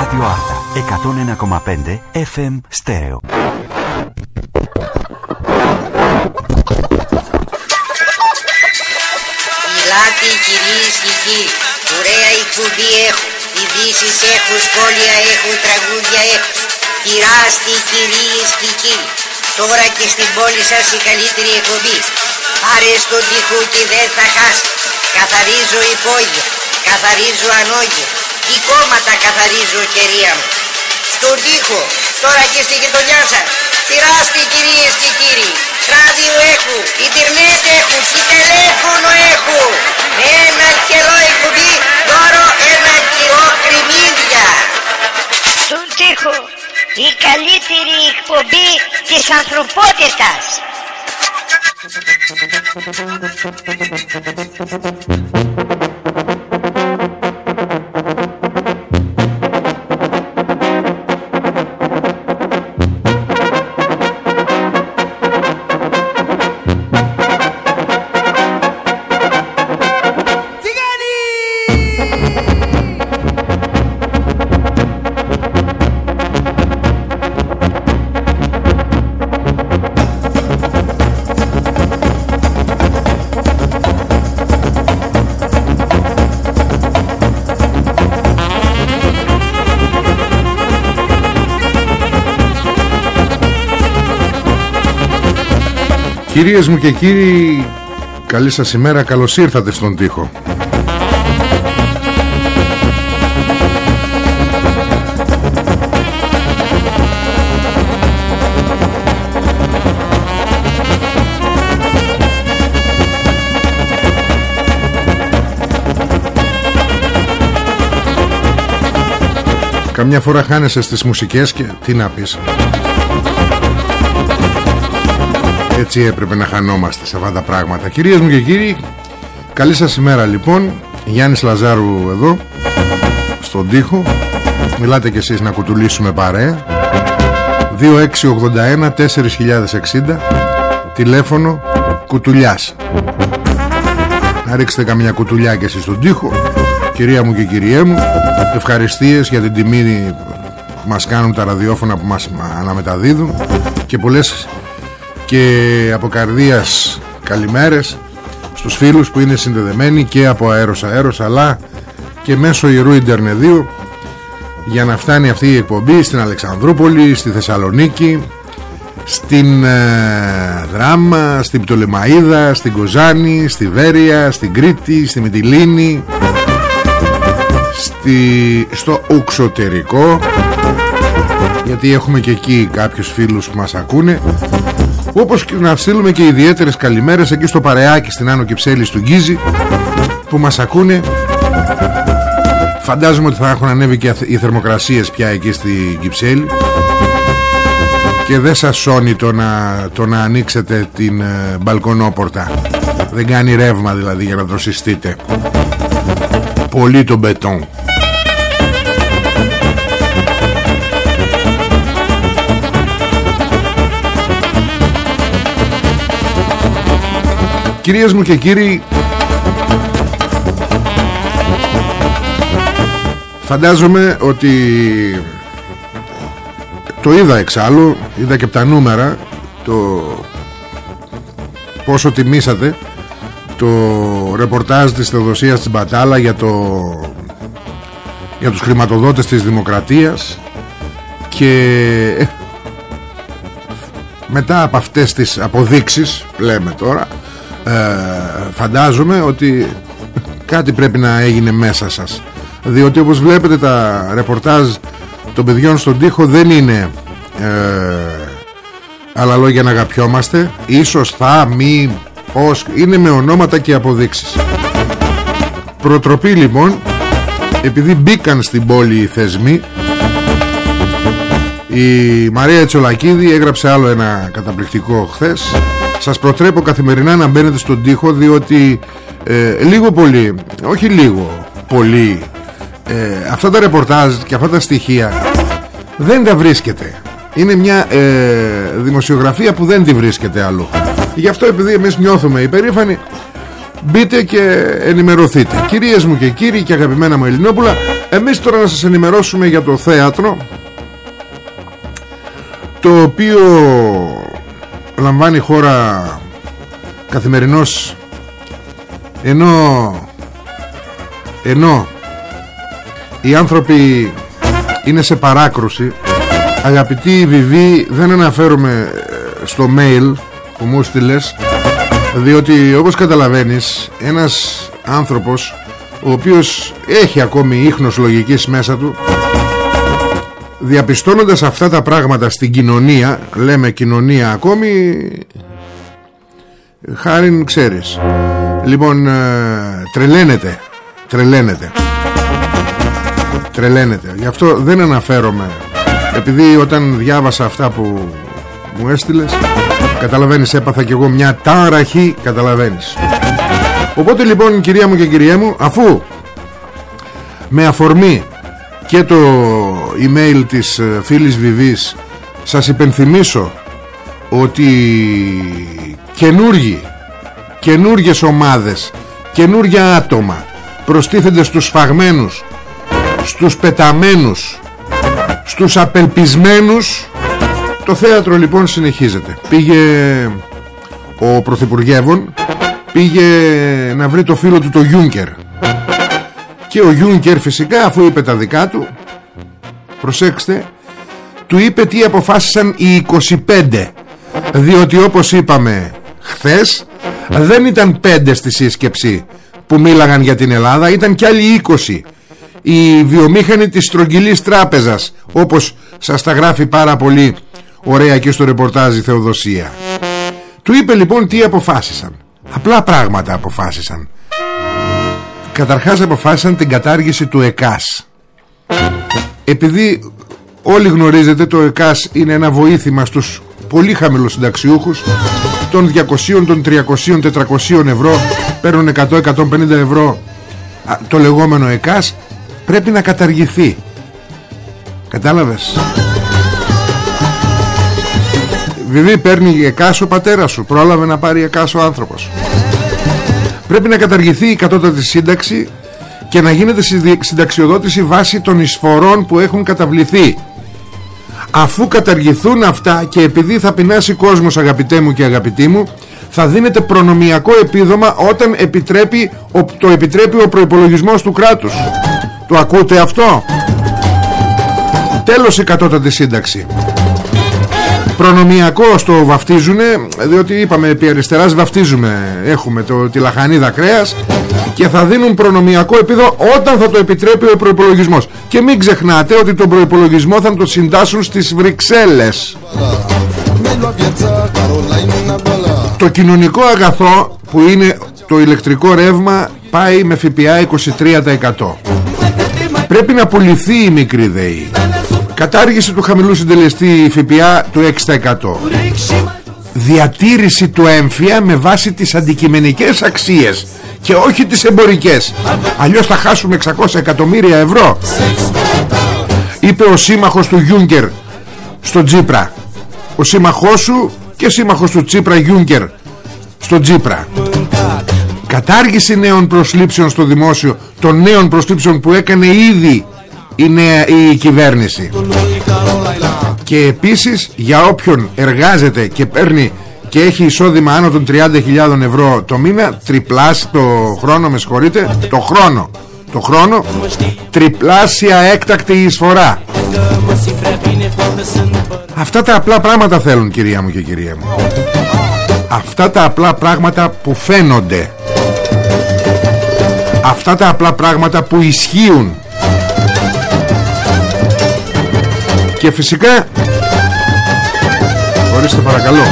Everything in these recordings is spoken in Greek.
Ράδιο Άρτα 101,5 FM Στέρεο. Μιλάτε κυρίες και κύριοι, ωραία εκπομπή έχω, ειδήσεις έχω, σχόλια έχω, τραγούδια έχω. Πειράστε κυρίες και κύριοι, τώρα και στην πόλη σας η καλύτερη εκπομπή. Πάρε στον τοίχο και δεν θα χάσει. Καθαρίζω υπόγεια, καθαρίζω ανόγεια. Τι κόμματα καθαρίζω κυρία μου. Στον τοίχο, τώρα και στη γειτονιά σας. Πειράστε κυρίες και κύριοι. Ράδιο έχουν, ίντερνετ έχουν και τηλέφωνο έχουν. Ένα καιρό εκπομπή, δώρο ένα κιλό κρυμμύδια. Στον τοίχο, η καλύτερη εκπομπή της ανθρωπότητας. Κυρίες μου και κύριοι Καλή σας ημέρα Καλώς ήρθατε στον τοίχο. Καμιά φορά χάνεσαι στις μουσικές και τι να πεις Έτσι έπρεπε να χανόμαστε σε αυτά τα πράγματα. Κυρίες μου και κύριοι Καλή σας ημέρα λοιπόν. Γιάννης Λαζάρου εδώ Στον τοίχο. Μιλάτε κι εσείς να κουτουλήσουμε παρέα 2681 4060 Τηλέφωνο Κουτουλιάς. Να ρίξετε καμιά κουτουλιά και εσείς στον τοίχο Κυρία μου και κυριέ μου. Ευχαριστίες για την τιμή που μας κάνουν τα ραδιόφωνα που μας αναμεταδίδουν και πολλές και από καρδίας καλημέρες στους φίλους που είναι συνδεδεμένοι και από αέρος αέρος αλλά και μέσω Ιερού Ιντερνεδίου για να φτάνει αυτή η εκπομπή στην Αλεξανδρούπολη, στη Θεσσαλονίκη στην ε, Δράμα, στην Πτολεμαίδα, στην Κοζάνη, στη Βέρεια, στην Κρήτη, στη Μητυλίνη στη, στο Ουξωτερικό γιατί έχουμε και εκεί κάποιους φίλους που μας ακούνε όπως και να στείλουμε και ιδιαίτερες καλημέρες εκεί στο Παρεάκι στην Άνω Κυψέλη του Γκίζη που μας ακούνε. Φαντάζομαι ότι θα έχουν ανέβει και οι θερμοκρασίες πια εκεί στη Κυψέλη. Και δεν σας σώνει το να, το να ανοίξετε την ε, μπαλκονόπορτα. Δεν κάνει ρεύμα δηλαδή για να δροσιστείτε. Πολύ το μπετόν Κυρίες μου και κύριοι Φαντάζομαι ότι Το είδα εξάλλου Είδα και από τα νούμερα Το Πόσο τιμήσατε Το ρεπορτάζ της Θεοδοσίας της Μπατάλα Για το Για τους χρηματοδότες της Δημοκρατίας Και ε, Μετά από αυτές τις αποδείξεις Λέμε τώρα ε, φαντάζομαι ότι κάτι πρέπει να έγινε μέσα σας. Διότι όπως βλέπετε τα ρεπορτάζ των παιδιών στον τοίχο δεν είναι ε, άλλα λόγια να αγαπιόμαστε. Ίσως θα μη πως είναι με ονόματα και αποδείξεις. Προτροπή λοιπόν επειδή μπήκαν στην πόλη οι θεσμοί η Μαρία Τσολακίδη έγραψε άλλο ένα καταπληκτικό χθες σας προτρέπω καθημερινά να μπαίνετε στον τοίχο διότι ε, λίγο πολύ, όχι λίγο, πολύ ε, αυτά τα ρεπορτάζ και αυτά τα στοιχεία δεν τα βρίσκεται. Είναι μια ε, δημοσιογραφία που δεν τη βρίσκεται αλλού. Γι' αυτό επειδή εμείς νιώθουμε υπερήφανοι Μπείτε και ενημερωθείτε Κυρίες μου και κύριοι και αγαπημένα μου Ελληνόπουλα Εμείς τώρα να σας ενημερώσουμε για το θέατρο Το οποίο λαμβάνει χώρα καθημερινώς ενώ ενώ οι άνθρωποι είναι σε παράκρουση αγαπητοί Βιβί δεν αναφέρομαι ε, στο mail που μου στείλες διότι όπως καταλαβαίνεις ένας άνθρωπος ο οποίος έχει ακόμη ίχνος λογικής μέσα του διαπιστώνοντας αυτά τα πράγματα στην κοινωνία λέμε κοινωνία ακόμη χάριν ξέρεις. Λοιπόν ε, τρελαίνεται τρελαίνεται. Τρελαίνεται. Γι' αυτό δεν αναφέρομαι επειδή όταν διάβασα αυτά που μου έστειλες καταλαβαίνεις έπαθα κι εγώ μια τάραχη καταλαβαίνεις. Οπότε λοιπόν κυρία μου και κυρία μου αφού με αφορμή και το email της ε, φίλης Βιβής σας υπενθυμίσω ότι καινούργοι καινούργιες ομάδες καινούργια άτομα προστίθενται στους φαγμένους στους πεταμένους στους απελπισμένους. Το θέατρο λοιπόν συνεχίζεται. Πήγε ο Πρωθυπουργεύων πήγε να βρει το φίλο του το Γιούνκερ και ο Γιούνκερ φυσικά αφού είπε τα δικά του προσέξτε του είπε τι αποφάσισαν οι 25 διότι όπως είπαμε χθες δεν ήταν 5 στη σύσκεψη που μίλαγαν για την Ελλάδα ήταν κι άλλοι 20 οι βιομήχανοι της στρογγυλής τράπεζας όπως σας τα γράφει πάρα πολύ ωραία και στο ρεπορτάζ η Θεοδοσία. Του είπε λοιπόν τι αποφάσισαν. Απλά πράγματα αποφάσισαν καταρχάς αποφάσισαν την κατάργηση του ΕΚΑΣ. Επειδή όλοι γνωρίζετε το ΕΚΑΣ είναι ένα βοήθημα στους πολύ χαμηλούς συνταξιούχους. Των 200, των 300, 400 ευρώ παίρνουν 100-150 ευρώ. Το λεγόμενο ΕΚΑΣ πρέπει να καταργηθεί. Κατάλαβες; Βιβί παίρνει ΕΚΑΣ ο πατέρας σου. Πρόλαβε να πάρει ΕΚΑΣ ο άνθρωπος πρέπει να καταργηθεί η κατώτατη σύνταξη και να γίνεται συνταξιοδότηση βάσει των εισφορών που έχουν καταβληθεί. Αφού καταργηθούν αυτά και επειδή θα πεινάσει κόσμος αγαπητέ μου και αγαπητή μου θα δίνεται προνομιακό επίδομα όταν επιτρέπει, το επιτρέπει ο προϋπολογισμός του κράτους. Το ακούτε αυτό; Τέλος η κατώτατη σύνταξη προνομιακό στο βαφτίζουνε διότι είπαμε επί αριστεράς βαφτίζουμε. Έχουμε το, τη λαχανίδα κρέας και θα δίνουν προνομιακό επίδο όταν θα το επιτρέπει ο προϋπολογισμός. Και μην ξεχνάτε ότι τον προϋπολογισμό θα το συντάσσουν στις Βρυξέλλες. Το κοινωνικό αγαθό που είναι το ηλεκτρικό ρεύμα πάει με ΦΠΑ 23% πρέπει να πουληθεί η μικρή ΔΕΗ Κατάργηση του χαμηλού συντελεστή ΦΠΑ του 6% Διατήρηση του έμφυα με βάση τις αντικειμενικές αξίες και όχι τις εμπορικές. Αλλιώς θα χάσουμε 600 εκατομμύρια ευρώ. Είπε ο σύμμαχος του Γιούγκερ στο Τζίπρα. Ο σύμμαχός σου και σύμμαχος του Τσίπρα Γιούγκερ στο Τζίπρα. Κατάργηση νέων προσλήψεων στο δημόσιο Των νέων προσλήψεων που έκανε ήδη η, νέα, η κυβέρνηση. Και επίσης για όποιον εργάζεται και παίρνει και έχει εισόδημα άνω των 30.000 ευρώ το μήνα τριπλάσια το χρόνο με συγχωρείτε το χρόνο το χρόνο τριπλάσια έκτακτη εισφορά. Αυτά τα απλά πράγματα θέλουν κυρία μου και κυρία μου. Αυτά τα απλά πράγματα που φαίνονται. Αυτά τα απλά πράγματα που ισχύουν και φυσικά Ορίστε παρακαλώ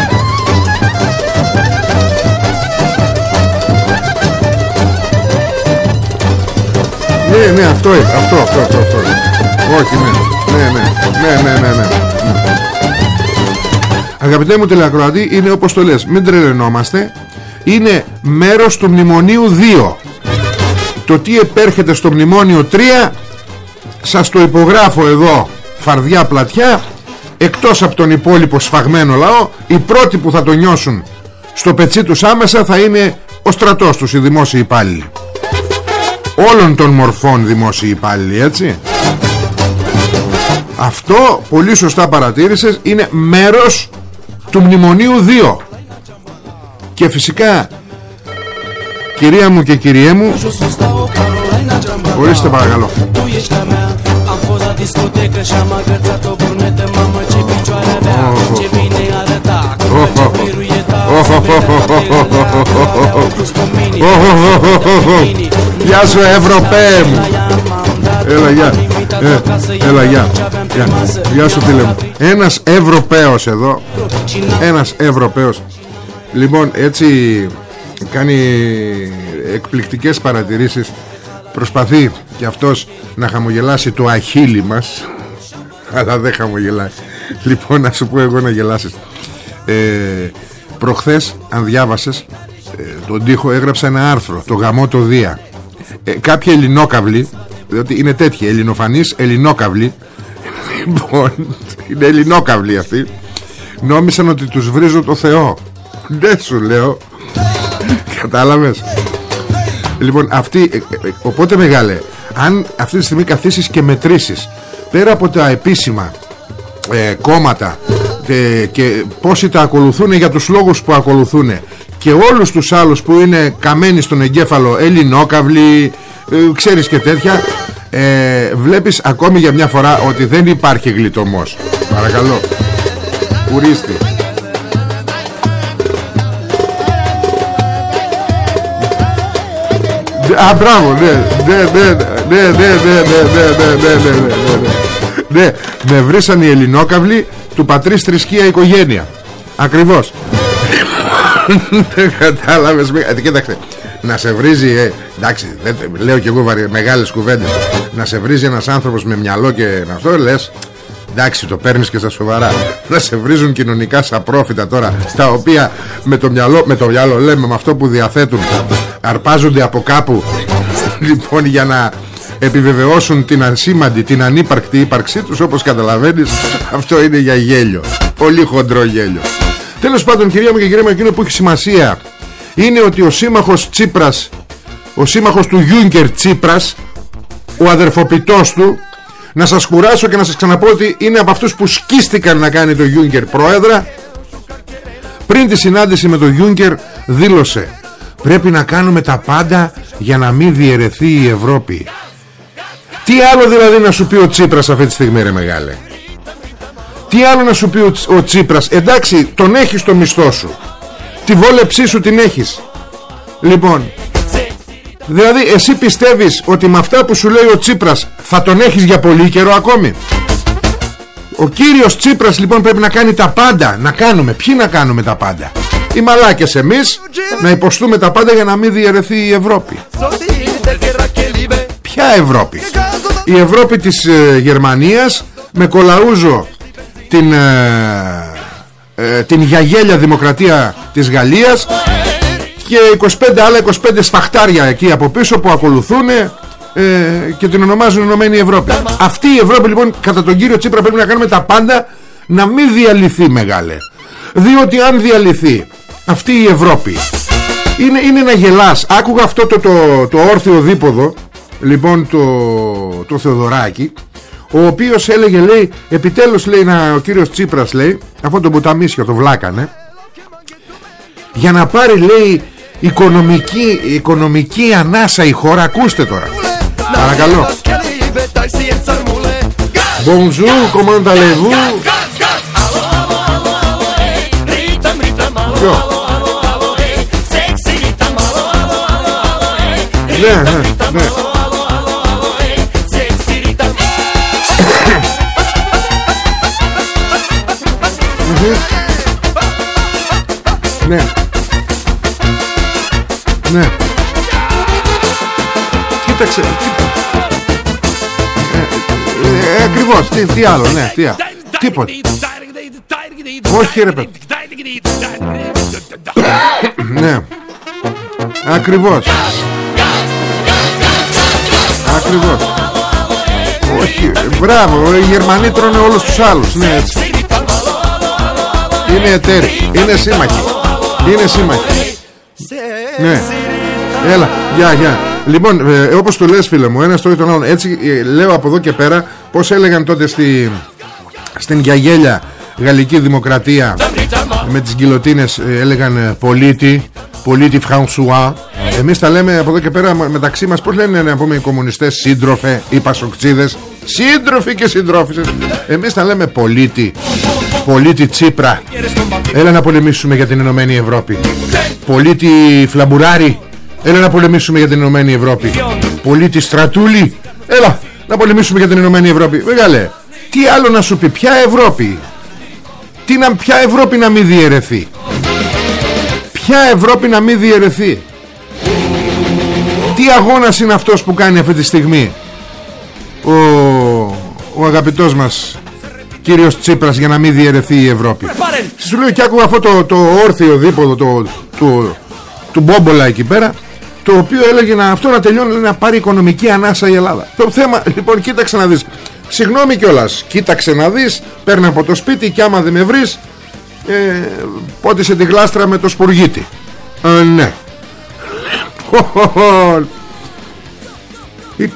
Ναι, ναι, αυτό είναι, αυτό, αυτό, αυτό, αυτό. Όχι, ναι, ναι, ναι, ναι, ναι, ναι, ναι. Αγαπητέ μου τηλεακροατή, είναι όπως το λες, μην τρελαινόμαστε. Είναι μέρος του Μνημονίου 2. Το τι επέρχεται στο Μνημόνιο 3 σας το υπογράφω εδώ φαρδιά πλατιά εκτός από τον υπόλοιπο σφαγμένο λαό οι πρώτοι που θα το νιώσουν στο πετσί τους άμεσα θα είναι ο στρατός τους οι δημόσιοι υπάλληλοι. Όλων των μορφών δημόσιοι υπάλληλοι έτσι. Αυτό πολύ σωστά παρατήρησες είναι μέρος του Μνημονίου 2 και φυσικά κυρία μου και κυριέ μου ορίστε παρακαλώ fost la Γεια σου Ευρωπαίμ Έλα Έλα γεια σου τι μου Ένας Ευρωπαίος εδώ Ένας Ευρωπαίος Λοιπόν έτσι κάνει εκπληκτικές παρατηρήσεις Προσπαθεί και αυτός να χαμογελάσει το αχίλι μας. Αλλά δεν χαμογελάει. Λοιπόν να σου πω εγώ να γελάσεις. Ε, Προχθές αν διάβασες ε, Τον τοίχο έγραψα ένα άρθρο Το γαμό το Δία. Ε, Κάποιοι ελληνόκαυλοι Διότι είναι τέτοιοι ελληνοφανείς ελληνόκαυλοι Λοιπόν Είναι ελληνόκαυλοι αυτοί Νόμισαν ότι τους βρίζω το Θεό. Δεν σου λέω. Κατάλαβες; Λοιπόν αυτή ε, ε, Οπότε μεγάλε Αν αυτή τη στιγμή καθίσεις και μετρήσεις Πέρα από τα επίσημα ε, Κόμματα ε, Και πόσοι τα ακολουθούν Για τους λόγους που ακολουθούν Και όλους τους άλλους που είναι Καμένοι στον εγκέφαλο Ελληνόκαυλοι ε, Ξέρεις και τέτοια ε, Βλέπεις ακόμη για μια φορά Ότι δεν υπάρχει γλιτωμός. Παρακαλώ. Ουρίστη Α, μπράβο, ναι, ναι, ναι, ναι, ναι, ναι, ναι, ναι, ναι, ναι, ναι, ναι, με βρήσαν οι ελληνόκαυλοι του πατρίς θρησκεία οικογένεια. Ακριβώς. Δεν κατάλαβες. Κοίταξε, να σε βρίζει, ε, εντάξει, δεν, λέω κι εγώ βαρι, μεγάλες κουβέντες, να σε βρίζει ένας άνθρωπος με μυαλό και να αυτό λες, εντάξει το παίρνεις και στα σοβαρά να σε βρίζουν κοινωνικά σαπρόφητα τώρα τα οποία με το μυαλό, με το μυαλό λέμε με αυτό που διαθέτουν αρπάζονται από κάπου. Λοιπόν για να επιβεβαιώσουν την ασήμαντη, την ανύπαρκτη ύπαρξή τους όπως καταλαβαίνεις αυτό είναι για γέλιο. Πολύ χοντρό γέλιο. Τέλος πάντων κυρία μου και κυρία μου εκείνο που έχει σημασία είναι ότι ο σύμμαχος Τσίπρας ο σύμμαχος του Γιούγκερ Τσίπρας ο αδερφοποιητός του να σας κουράσω και να σας ξαναπώ ότι είναι από αυτούς που σκίστηκαν να κάνει το Γιούγκερ πρόεδρα. Πριν τη συνάντηση με το Γιούγκερ δήλωσε Πρέπει να κάνουμε τα πάντα για να μην διαιρεθεί η Ευρώπη. Τι άλλο δηλαδή να σου πει ο Τσίπρας αυτή τη στιγμή ρε μεγάλε; Τι άλλο να σου πει ο, ο Τσίπρας; Εντάξει τον έχεις το μισθό σου. Τη βόλεψή σου την έχεις. Λοιπόν Δηλαδή εσύ πιστεύεις ότι με αυτά που σου λέει ο Τσίπρας Θα τον έχεις για πολύ καιρό ακόμη; Ο κύριος Τσίπρας λοιπόν πρέπει να κάνει τα πάντα. Να κάνουμε, ποιοι να κάνουμε τα πάντα; Οι μαλάκες εμείς να υποστούμε τα πάντα για να μην διαιρεθεί η Ευρώπη. Ποια Ευρώπη; Η Ευρώπη της ε, Γερμανίας με κολαούζο την, ε, ε, την γιαγέλια δημοκρατία της Γαλλίας και 25 άλλα 25 σφαχτάρια εκεί από πίσω που ακολουθούν ε, και την ονομάζουν Ενωμένη Ευρώπη. Αυτή η Ευρώπη λοιπόν κατά τον κύριο Τσίπρα πρέπει να κάνουμε τα πάντα να μην διαλυθεί μεγάλε. Διότι αν διαλυθεί αυτή η Ευρώπη. Είναι, είναι να γελάς. Άκουγα αυτό το, το, το όρθιο δίποδο λοιπόν το, το Θεοδωράκι ο οποίος έλεγε λέει επιτέλους λέει να, ο κύριος Τσίπρας λέει αυτό το μπουταμίσιο το βλάκανε για να πάρει λέει οικονομική, οικονομική ανάσα η χώρα. Ακούστε τώρα. Παρακαλώ. Bonjour, comment allez-vous Ναι, ναι, ναι. Ναι. Ναι. Κοίταξε. Ε, ε, ακριβώς. Τι, τι άλλο, ναι, τι άλλο. Τίποτε. Όχι ρε παιδί. Ναι. Ακριβώς. Ακριβώς. Όχι μπράβο Οι Γερμανοί τρώνε όλους τους άλλους Ναι έτσι. Είναι εταίροι Είναι σύμμαχοι Είναι σύμμαχοι. Ναι. Έλα, γεια, γεια. Λοιπόν, ε, όπως το λες φίλε μου Ένας το τον άλλον Έτσι ε, λέω από εδώ και πέρα Πως έλεγαν τότε στη, στην Γιαγέλια Γαλλική Δημοκρατία Με τις γκυλοτίνες ε, έλεγαν ε, Πολίτη Πολίτη Φρανσουά Εμείς τα λέμε από εδώ και πέρα μεταξύ μας Πώς λένε να πούμε οι κομμουνιστές Σύντροφε ή πασοκτσίδες; Σύντροφοι και συντρόφισσες. Εμείς τα λέμε πολίτη Πολίτη Τσίπρα. Έλα να πολεμήσουμε για την Ενωμένη Ευρώπη. Πολίτη Φλαμπουράρη Έλα να πολεμήσουμε για την Ενωμένη Ευρώπη. Πολίτη Στρατούλη Έλα να πολεμήσουμε για την Ενωμένη Ευρώπη. Μεγάλε Τι άλλο να σου πει Ποια Ευρώπη; Τι να, Ποια Ευρώπη να μην διαιρεθεί; Ποια Ευρώπη να μην διαιρεθεί; Τι αγώνας είναι αυτός που κάνει αυτή τη στιγμή Ο, ο αγαπητός μας κύριος Τσίπρας για να μην διαιρεθεί η Ευρώπη; Σου λέω και άκουγα αυτό το, το όρθιο δίποδο το, το, του Μπόμπολα εκεί πέρα το οποίο έλεγε να, αυτό να τελειώνει να πάρει οικονομική ανάσα η Ελλάδα. Το θέμα λοιπόν κοίταξε να δεις. Συγγνώμη κιόλας, κοίταξε να δεις παίρνει από το σπίτι και άμα δεν με βρεις ε, πότισε τη γλάστρα με το σπουργίτι. Ε, ναι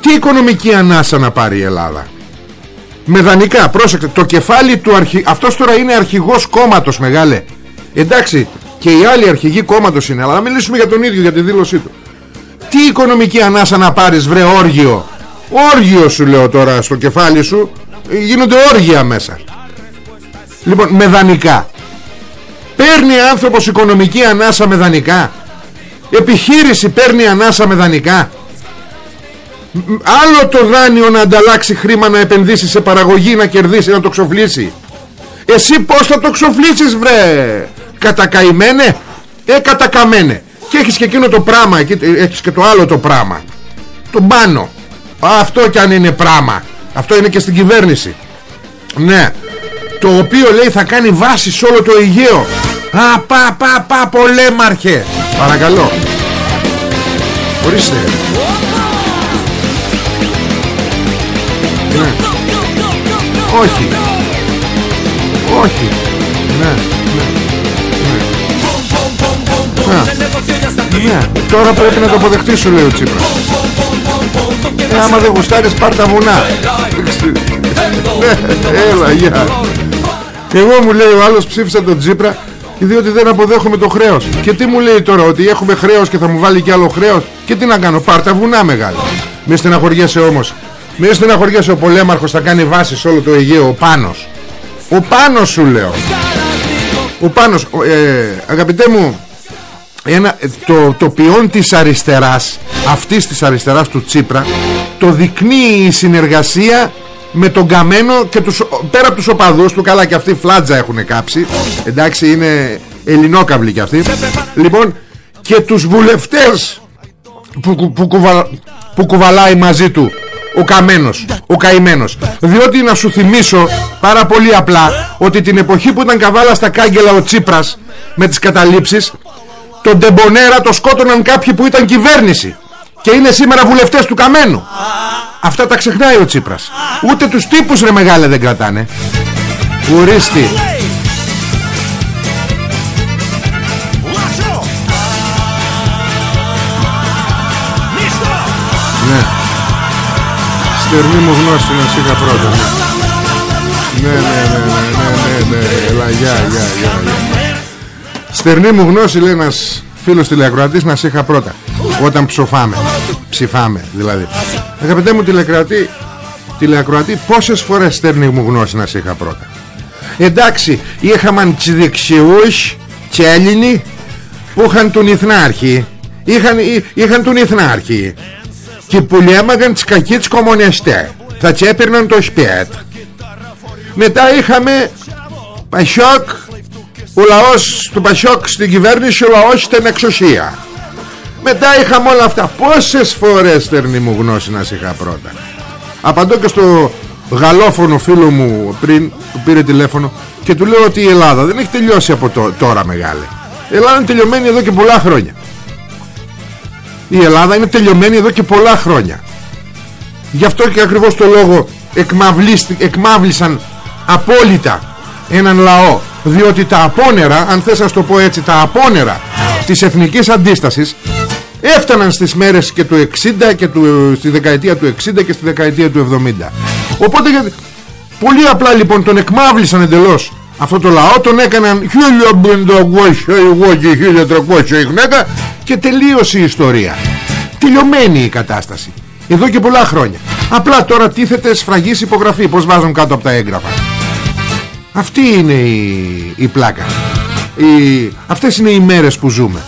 τι οικονομική ανάσα να πάρει η Ελλάδα; Με δανεικά πρόσεξε το κεφάλι του αρχι... αυτός τώρα είναι αρχηγός κόμματος μεγάλε. Εντάξει και οι άλλοι αρχηγοί κόμματος είναι αλλά να μιλήσουμε για τον ίδιο για τη δήλωσή του. Τι οικονομική ανάσα να πάρεις βρε όργιο; Όργιο σου λέω τώρα στο κεφάλι σου γίνονται όργια μέσα. Λοιπόν με δανεικά παίρνει άνθρωπος οικονομική ανάσα με δανεικά επιχείρηση παίρνει ανάσα με δανεικά άλλο το δάνειο να ανταλλάξει χρήμα να επενδύσει σε παραγωγή να κερδίσει να το ξοφλήσει. Εσύ πως θα το ξοφλήσεις βρε; Κατακαημένε; Ε κατακαμένε. Και έχεις και εκείνο το πράγμα έχεις και το άλλο το πράγμα το πάνω αυτό κι αν είναι πράγμα αυτό είναι και στην κυβέρνηση. Ναι. Το οποίο λέει θα κάνει βάση σε όλο το Αιγαίο. Α, πα, πα, πα, πολέμαρχε Παρακαλώ. Ορίστε. Ναι. Όχι. Όχι. Ναι, ναι, ναι. ναι. Τώρα πρέπει να το αποδεχτείς σου λέει ο Τσίπρας. Ε, Άμα δεν γουστάρεις πάρ' τα βουνά. Ναι, Έλα γεια. Εγώ μου λέει ο άλλος ψήφισα τον Τσίπρα διότι δεν αποδέχομαι το χρέος. Και τι μου λέει τώρα ότι έχουμε χρέος και θα μου βάλει και άλλο χρέος; Και τι να κάνω πάρ' τα βουνά μεγάλα. Μη στεναχωριέσαι όμως. Μη στεναχωριέσαι ο πολέμαρχος θα κάνει βάση σε όλο το Αιγαίο Ο Πάνος. Ο Πάνος σου λέω. Ο Πάνος ε, Αγαπητέ μου ένα, το, το ποιόν της αριστεράς αυτής της αριστεράς του Τσίπρα το δεικνύει η συνεργασία με τον Καμένο και τους, πέρα από τους οπαδούς του καλά και αυτοί φλάτζα έχουν κάψει. Εντάξει είναι ελληνόκαυλοι και αυτοί. Λοιπόν και τους βουλευτές που, που, που κουβαλάει μαζί του ο Καμένος, ο Καημένος. Διότι να σου θυμίσω πάρα πολύ απλά ότι την εποχή που ήταν καβάλα στα κάγκελα ο Τσίπρας με τις καταλήψεις τον Ντεμπονέρα το σκότωναν κάποιοι που ήταν κυβέρνηση και είναι σήμερα βουλευτές του Καμένου αυτά τα ξεχνάει ο Τσίπρας. Ούτε τους τύπους ρε μεγάλε δεν κρατάνε. Ουρίστη Ναι. Στερνή μου γνώση να σίγα πρώτα ναι. ναι ναι ναι ναι ναι ναι ναι Ελά γεια γεια γεια Στερνή μου γνώση λέει ένας φίλος τηλεακροατής να σε είχα πρώτα. Όταν ψοφάμε. Ψηφάμε δηλαδή Αγαπητέ μου τηλεκροατή Τηλεακροατή πόσες φορές στερνή μου γνώση να σε είχα πρώτα; Εντάξει είχαμε τις δεξιούς Και Έλληνοι Που είχαν τον Ιθνάρχη. Είχαν, είχαν τον Ιθνάρχη. Και που λέμαγαν τις κακοί κομμουνιστές. Θα τσέπαιρναν το σπέτ Μετά είχαμε Πασιόκ ο λαός του Πασιόκ στην κυβέρνηση ο λαός ήταν εξουσία μετά είχαμε όλα αυτά. Πόσες φορές στερνή μου γνώση να σε είχα πρώτα. Απαντώ και στο γαλλόφωνο φίλο μου πριν που πήρε τηλέφωνο και του λέω ότι η Ελλάδα δεν έχει τελειώσει από τώρα μεγάλη η Ελλάδα είναι τελειωμένη εδώ και πολλά χρόνια. Η Ελλάδα είναι τελειωμένη εδώ και πολλά χρόνια. Γι' αυτό και ακριβώς το λόγο εκμαύλησαν απόλυτα έναν λαό. Διότι τα απόνερα αν θες να το πω έτσι τα απόνερα της εθνικής αντίστασης έφταναν στις μέρες και του 60 και του, στη δεκαετία του 60 και στη δεκαετία του 70 οπότε πολύ απλά λοιπόν τον εκμάβλησαν εντελώς. Αυτό το λαό τον έκαναν 1500 εγώ και 1300 η γυναίκα και τελείωσε η ιστορία. Τελειωμένη η κατάσταση. Εδώ και πολλά χρόνια. Απλά τώρα τίθεται σφραγής υπογραφή πως βάζουν κάτω από τα έγγραφα. Αυτή είναι η, η πλάκα. Η, αυτές είναι οι μέρες που ζούμε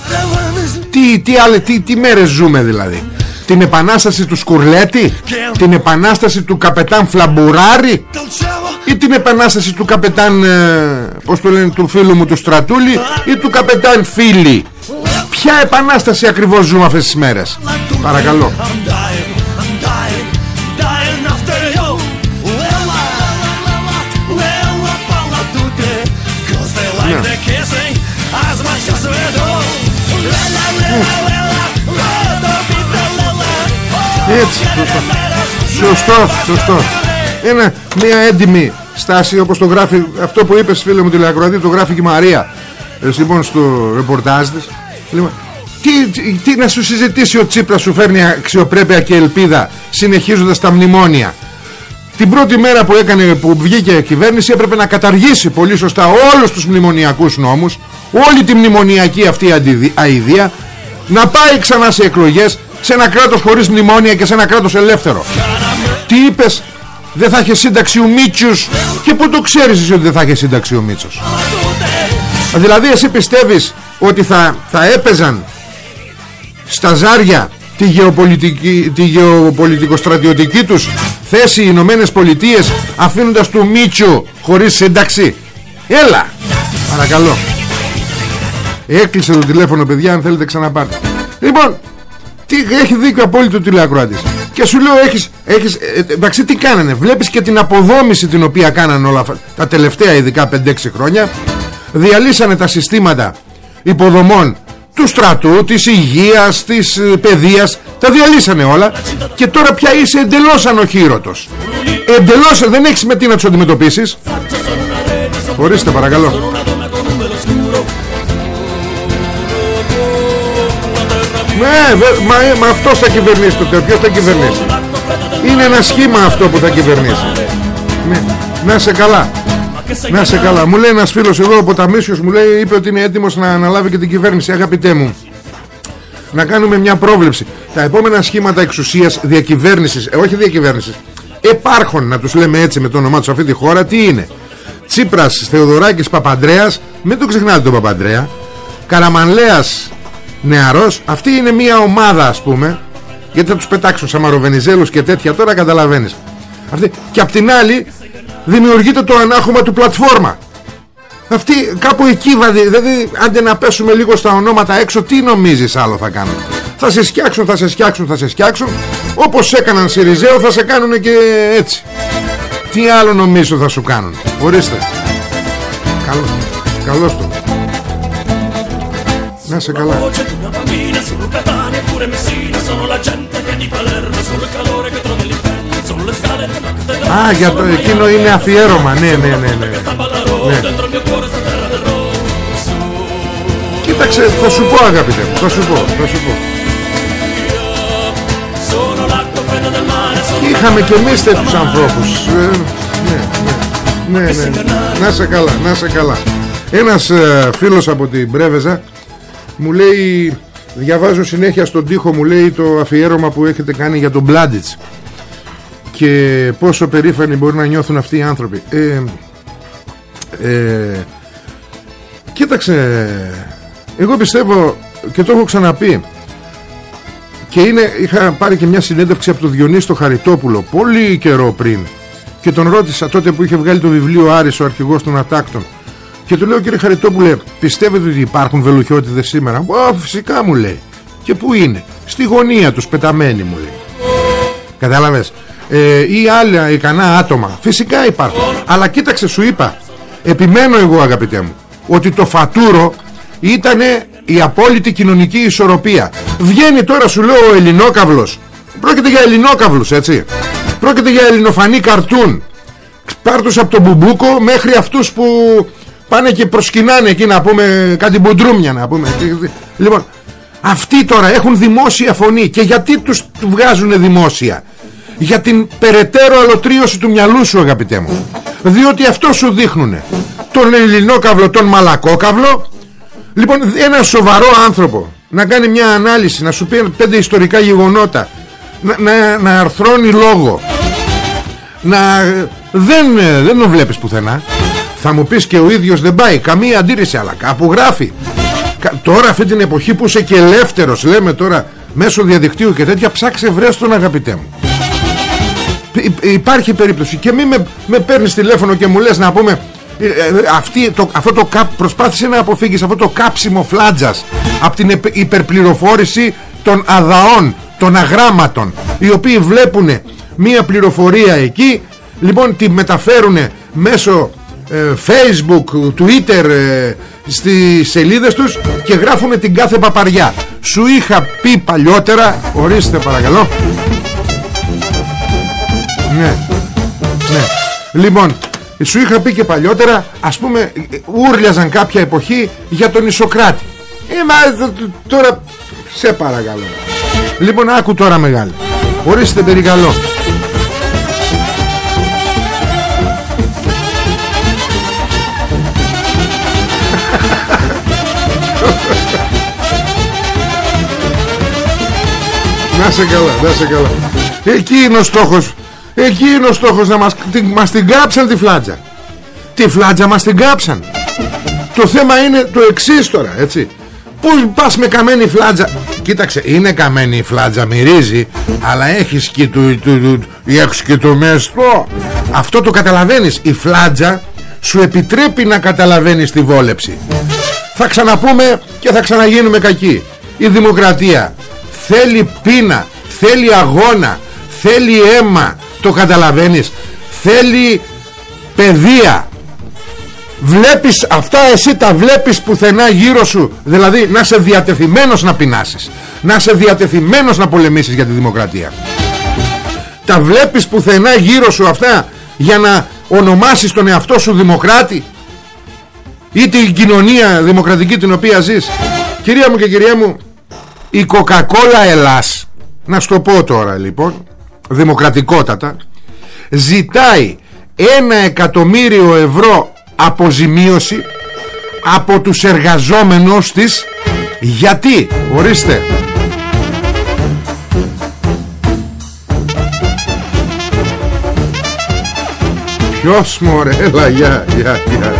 τι, τι, άλλε, τι, τι μέρες ζούμε δηλαδή. Την επανάσταση του Σκουρλέτη την επανάσταση του καπετάν Φλαμπουράρη ή την επανάσταση του καπετάν ε, πως το λένε του φίλου μου του Στρατούλη ή του καπετάν Φίλη. Ποια επανάσταση ακριβώς ζούμε αυτές τις μέρες; Παρακαλώ Έτσι Σωστό. Σωστό Ένα μια έντιμη στάση όπως το γράφει Αυτό που είπες φίλε μου τηλεακροατή Το γράφει και η Μαρία. Ε, Λοιπόν στο ρεπορτάζ της. Λοιπόν, τι, τι, τι, να σου συζητήσει ο Τσίπρας Σου φέρνει αξιοπρέπεια και ελπίδα Συνεχίζοντας τα μνημόνια. Την πρώτη μέρα που έκανε που βγήκε η κυβέρνηση έπρεπε να καταργήσει πολύ σωστά όλους τους μνημονιακούς νόμους όλη τη μνημονιακή αυτή αηδία να πάει ξανά σε εκλογές σε ένα κράτος χωρίς μνημόνια και σε ένα κράτος ελεύθερο. Τι είπες δεν θα έχεις σύνταξη ο Μίτσος και πού το ξέρεις εσύ ότι δεν θα έχεις σύνταξη ο Μίτσος δηλαδή εσύ πιστεύεις ότι θα, θα έπαιζαν στα ζάρια τη, γεωπολιτική, τη γεωπολιτικο-στρατιωτική τους θέση οι Ηνωμένες Πολιτείες αφήνοντας του Μίτσου χωρίς σύνταξη; Έλα! Παρακαλώ. Έκλεισε το τηλέφωνο παιδιά αν θέλετε ξαναπάρτε λοιπόν τι, έχει δίκιο απόλυτο τηλεακροάτης και σου λέω έχεις, έχεις ε, ε, εντάξει τι κάνανε βλέπεις και την αποδόμηση την οποία κάνανε όλα τα τελευταία ειδικά 5-6 χρόνια. Διαλύσανε τα συστήματα υποδομών του στρατού, της υγείας, της ε, παιδείας. Τα διαλύσανε όλα. Και τώρα πια είσαι εντελώς ανοχήρωτος. Εντελώς δεν έχεις με τι να τους αντιμετωπίσεις. Ορίστε παρακαλώ Ναι, μα, μα αυτός θα κυβερνήσει το Ποιος θα κυβερνήσει; Είναι ένα σχήμα αυτό που θα κυβερνήσει. Ναι. Να σε καλά. Να σε καλά. Μου λέει ένας φίλος εδώ ο Ποταμίσιος Μου λέει είπε ότι είναι έτοιμος να αναλάβει και την κυβέρνηση Αγαπητέ μου. Να κάνουμε μια πρόβλεψη. Τα επόμενα σχήματα εξουσίας διακυβέρνησης ε, Όχι διακυβέρνησης Επάρχων να τους λέμε έτσι με το όνομά τους αυτή τη χώρα Τι είναι; Τσίπρας, Θεοδωράκης, Παπαντρέας Μην το ξεχνάτε τον Παπαντρέα. Καραμανλέας νεαρός. Αυτή είναι μια ομάδα ας πούμε. Γιατί θα τους πετάξουν σαμαροβενιζέλους και τέτοια Τώρα καταλαβαίνεις. Αυτή. Και απ' την άλλη δημιουργείται το ανάχωμα του πλατφόρμα. Αυτή κάπου εκεί Δηλαδή άντε να πέσουμε λίγο στα ονόματα έξω Τι νομίζεις άλλο θα κάνουν Θα σε σκιάξουν, θα σε σκιάξουν, θα σε σκιάξουν Όπως έκαναν Σιριζέο θα σε κάνουν και έτσι. Τι άλλο νομίζω θα σου κάνουν; Ορίστε. Καλώς, καλώς το να σε καλά. Α, για το εκείνο είναι αφιέρωμα Ναι, ναι, ναι, ναι. ναι. Κοίταξε, θα σου πω αγαπητέ μου Θα σου πω, θα σου πω Είχαμε και εμείς τέτοιους ανθρώπους ε, ναι, ναι, ναι, ναι, Να σε καλά, να σε καλά Ένας ε, φίλος από την Πρέβεζα μου λέει διαβάζω συνέχεια στον τοίχο μου λέει το αφιέρωμα που έχετε κάνει για τον Μπλάντιτς. Και πόσο περήφανοι μπορεί να νιώθουν αυτοί οι άνθρωποι. Ε, ε, κοίταξε εγώ πιστεύω και το έχω ξαναπεί και είναι, είχα πάρει και μια συνέντευξη από τον Διονύστο Χαριτόπουλο πολύ καιρό πριν και τον ρώτησα τότε που είχε βγάλει το βιβλίο Άρης ο αρχηγός των Ατάκτων και του λέω κύριε Χαριτόπουλε Πιστεύετε ότι υπάρχουν βελουχιώτιδες σήμερα; Ω, Φυσικά μου λέει. Και πού είναι; Στη γωνία τους πεταμένοι μου λέει. Κατάλαβες. Ε, Ή άλλα ικανά άτομα. Φυσικά υπάρχουν. Αλλά κοίταξε σου είπα. Επιμένω εγώ αγαπητέ μου Ότι το φατούρο ήταν η απόλυτη κοινωνική ισορροπία. Βγαίνει τώρα σου λέω ο Ελληνόκαυλος. Πρόκειται για Ελληνόκαυλους έτσι. Πρόκειται για ελληνοφανή καρτούν. Πάρ από τον Μπουμπούκο μέχρι αυτούς που πάνε και προσκυνάνε εκεί να πούμε κάτι μπουντρούμια να πούμε. Λοιπόν αυτοί τώρα έχουν δημόσια φωνή. Και γιατί τους βγάζουν δημόσια; Για την περαιτέρω αλωτρίωση του μυαλού σου αγαπητέ μου. Διότι αυτό σου δείχνουνε. Τον ελληνόκαυλο, τον μαλακόκαυλο λοιπόν ένα σοβαρό άνθρωπο να κάνει μια ανάλυση να σου πει πέντε ιστορικά γεγονότα να, να, να αρθρώνει λόγο. Να δεν, δεν το βλέπεις πουθενά θα μου πεις και ο ίδιος δεν πάει. Καμία αντίρρηση αλλά κάπου γράφει. Τώρα αυτή την εποχή που είσαι και ελεύθερος λέμε τώρα μέσω διαδικτύου και τέτοια ψάξε βρες τον αγαπητέ μου. Υπάρχει περίπτωση και μη με, με παίρνεις τηλέφωνο και μου λες να πούμε ε, ε, αυτή, το, αυτό το καπ, προσπάθησε να αποφύγεις αυτό το κάψιμο φλάτζας από την υπερπληροφόρηση των αδαών των αγράμματων οι οποίοι βλέπουν μία πληροφορία εκεί λοιπόν τη μεταφέρουν μέσω ε, facebook, twitter ε, στις σελίδες τους και γράφουν την κάθε παπαριά. Σου είχα πει παλιότερα ορίστε παρακαλώ. Ναι ναι. Λοιπόν σου είχα πει και παλιότερα ας πούμε ούρλιαζαν κάποια εποχή για τον Ισοκράτη. Ε μα τώρα σε παρακαλώ. Λοιπόν άκου τώρα μεγάλη. Ορίστε περικαλώ Να σε καλά, να σε καλά. Εκεί είναι ο στόχος. Εκεί είναι ο στόχος να μας, τη, μας την κάψαν τη φλάτζα. Τη φλάτζα μας την κάψαν. Το θέμα είναι το εξής τώρα έτσι. Πού πας με καμένη φλάτζα; Κοίταξε είναι καμένη η φλάτζα Μυρίζει Αλλά έχεις και του, του, του, έχεις και το μεστό. Αυτό το καταλαβαίνεις. Η φλάτζα σου επιτρέπει να καταλαβαίνεις τη βόλεψη. Θα ξαναπούμε και θα ξαναγίνουμε κακοί. Η δημοκρατία Θέλει πείνα Θέλει αγώνα Θέλει αίμα Το καταλαβαίνεις. Θέλει παιδεία. Βλέπεις αυτά εσύ τα βλέπεις πουθενά γύρω σου. Δηλαδή να είσαι διατεθειμένος να πεινάσεις Να είσαι διατεθειμένος να πολεμήσεις για τη δημοκρατία. Τα βλέπεις πουθενά γύρω σου αυτά Για να ονομάσεις τον εαυτό σου δημοκράτη Ή την κοινωνία δημοκρατική την οποία ζεις. Κυρία μου και κυρία μου Η Coca-Cola Ελλάς Να σου το πω τώρα λοιπόν Δημοκρατικότατα Ζητάει ένα εκατομμύριο ευρώ αποζημίωση από τους εργαζόμενους της. Γιατί ορίστε. Ποιος μωρέ έλα γεια γεια γεια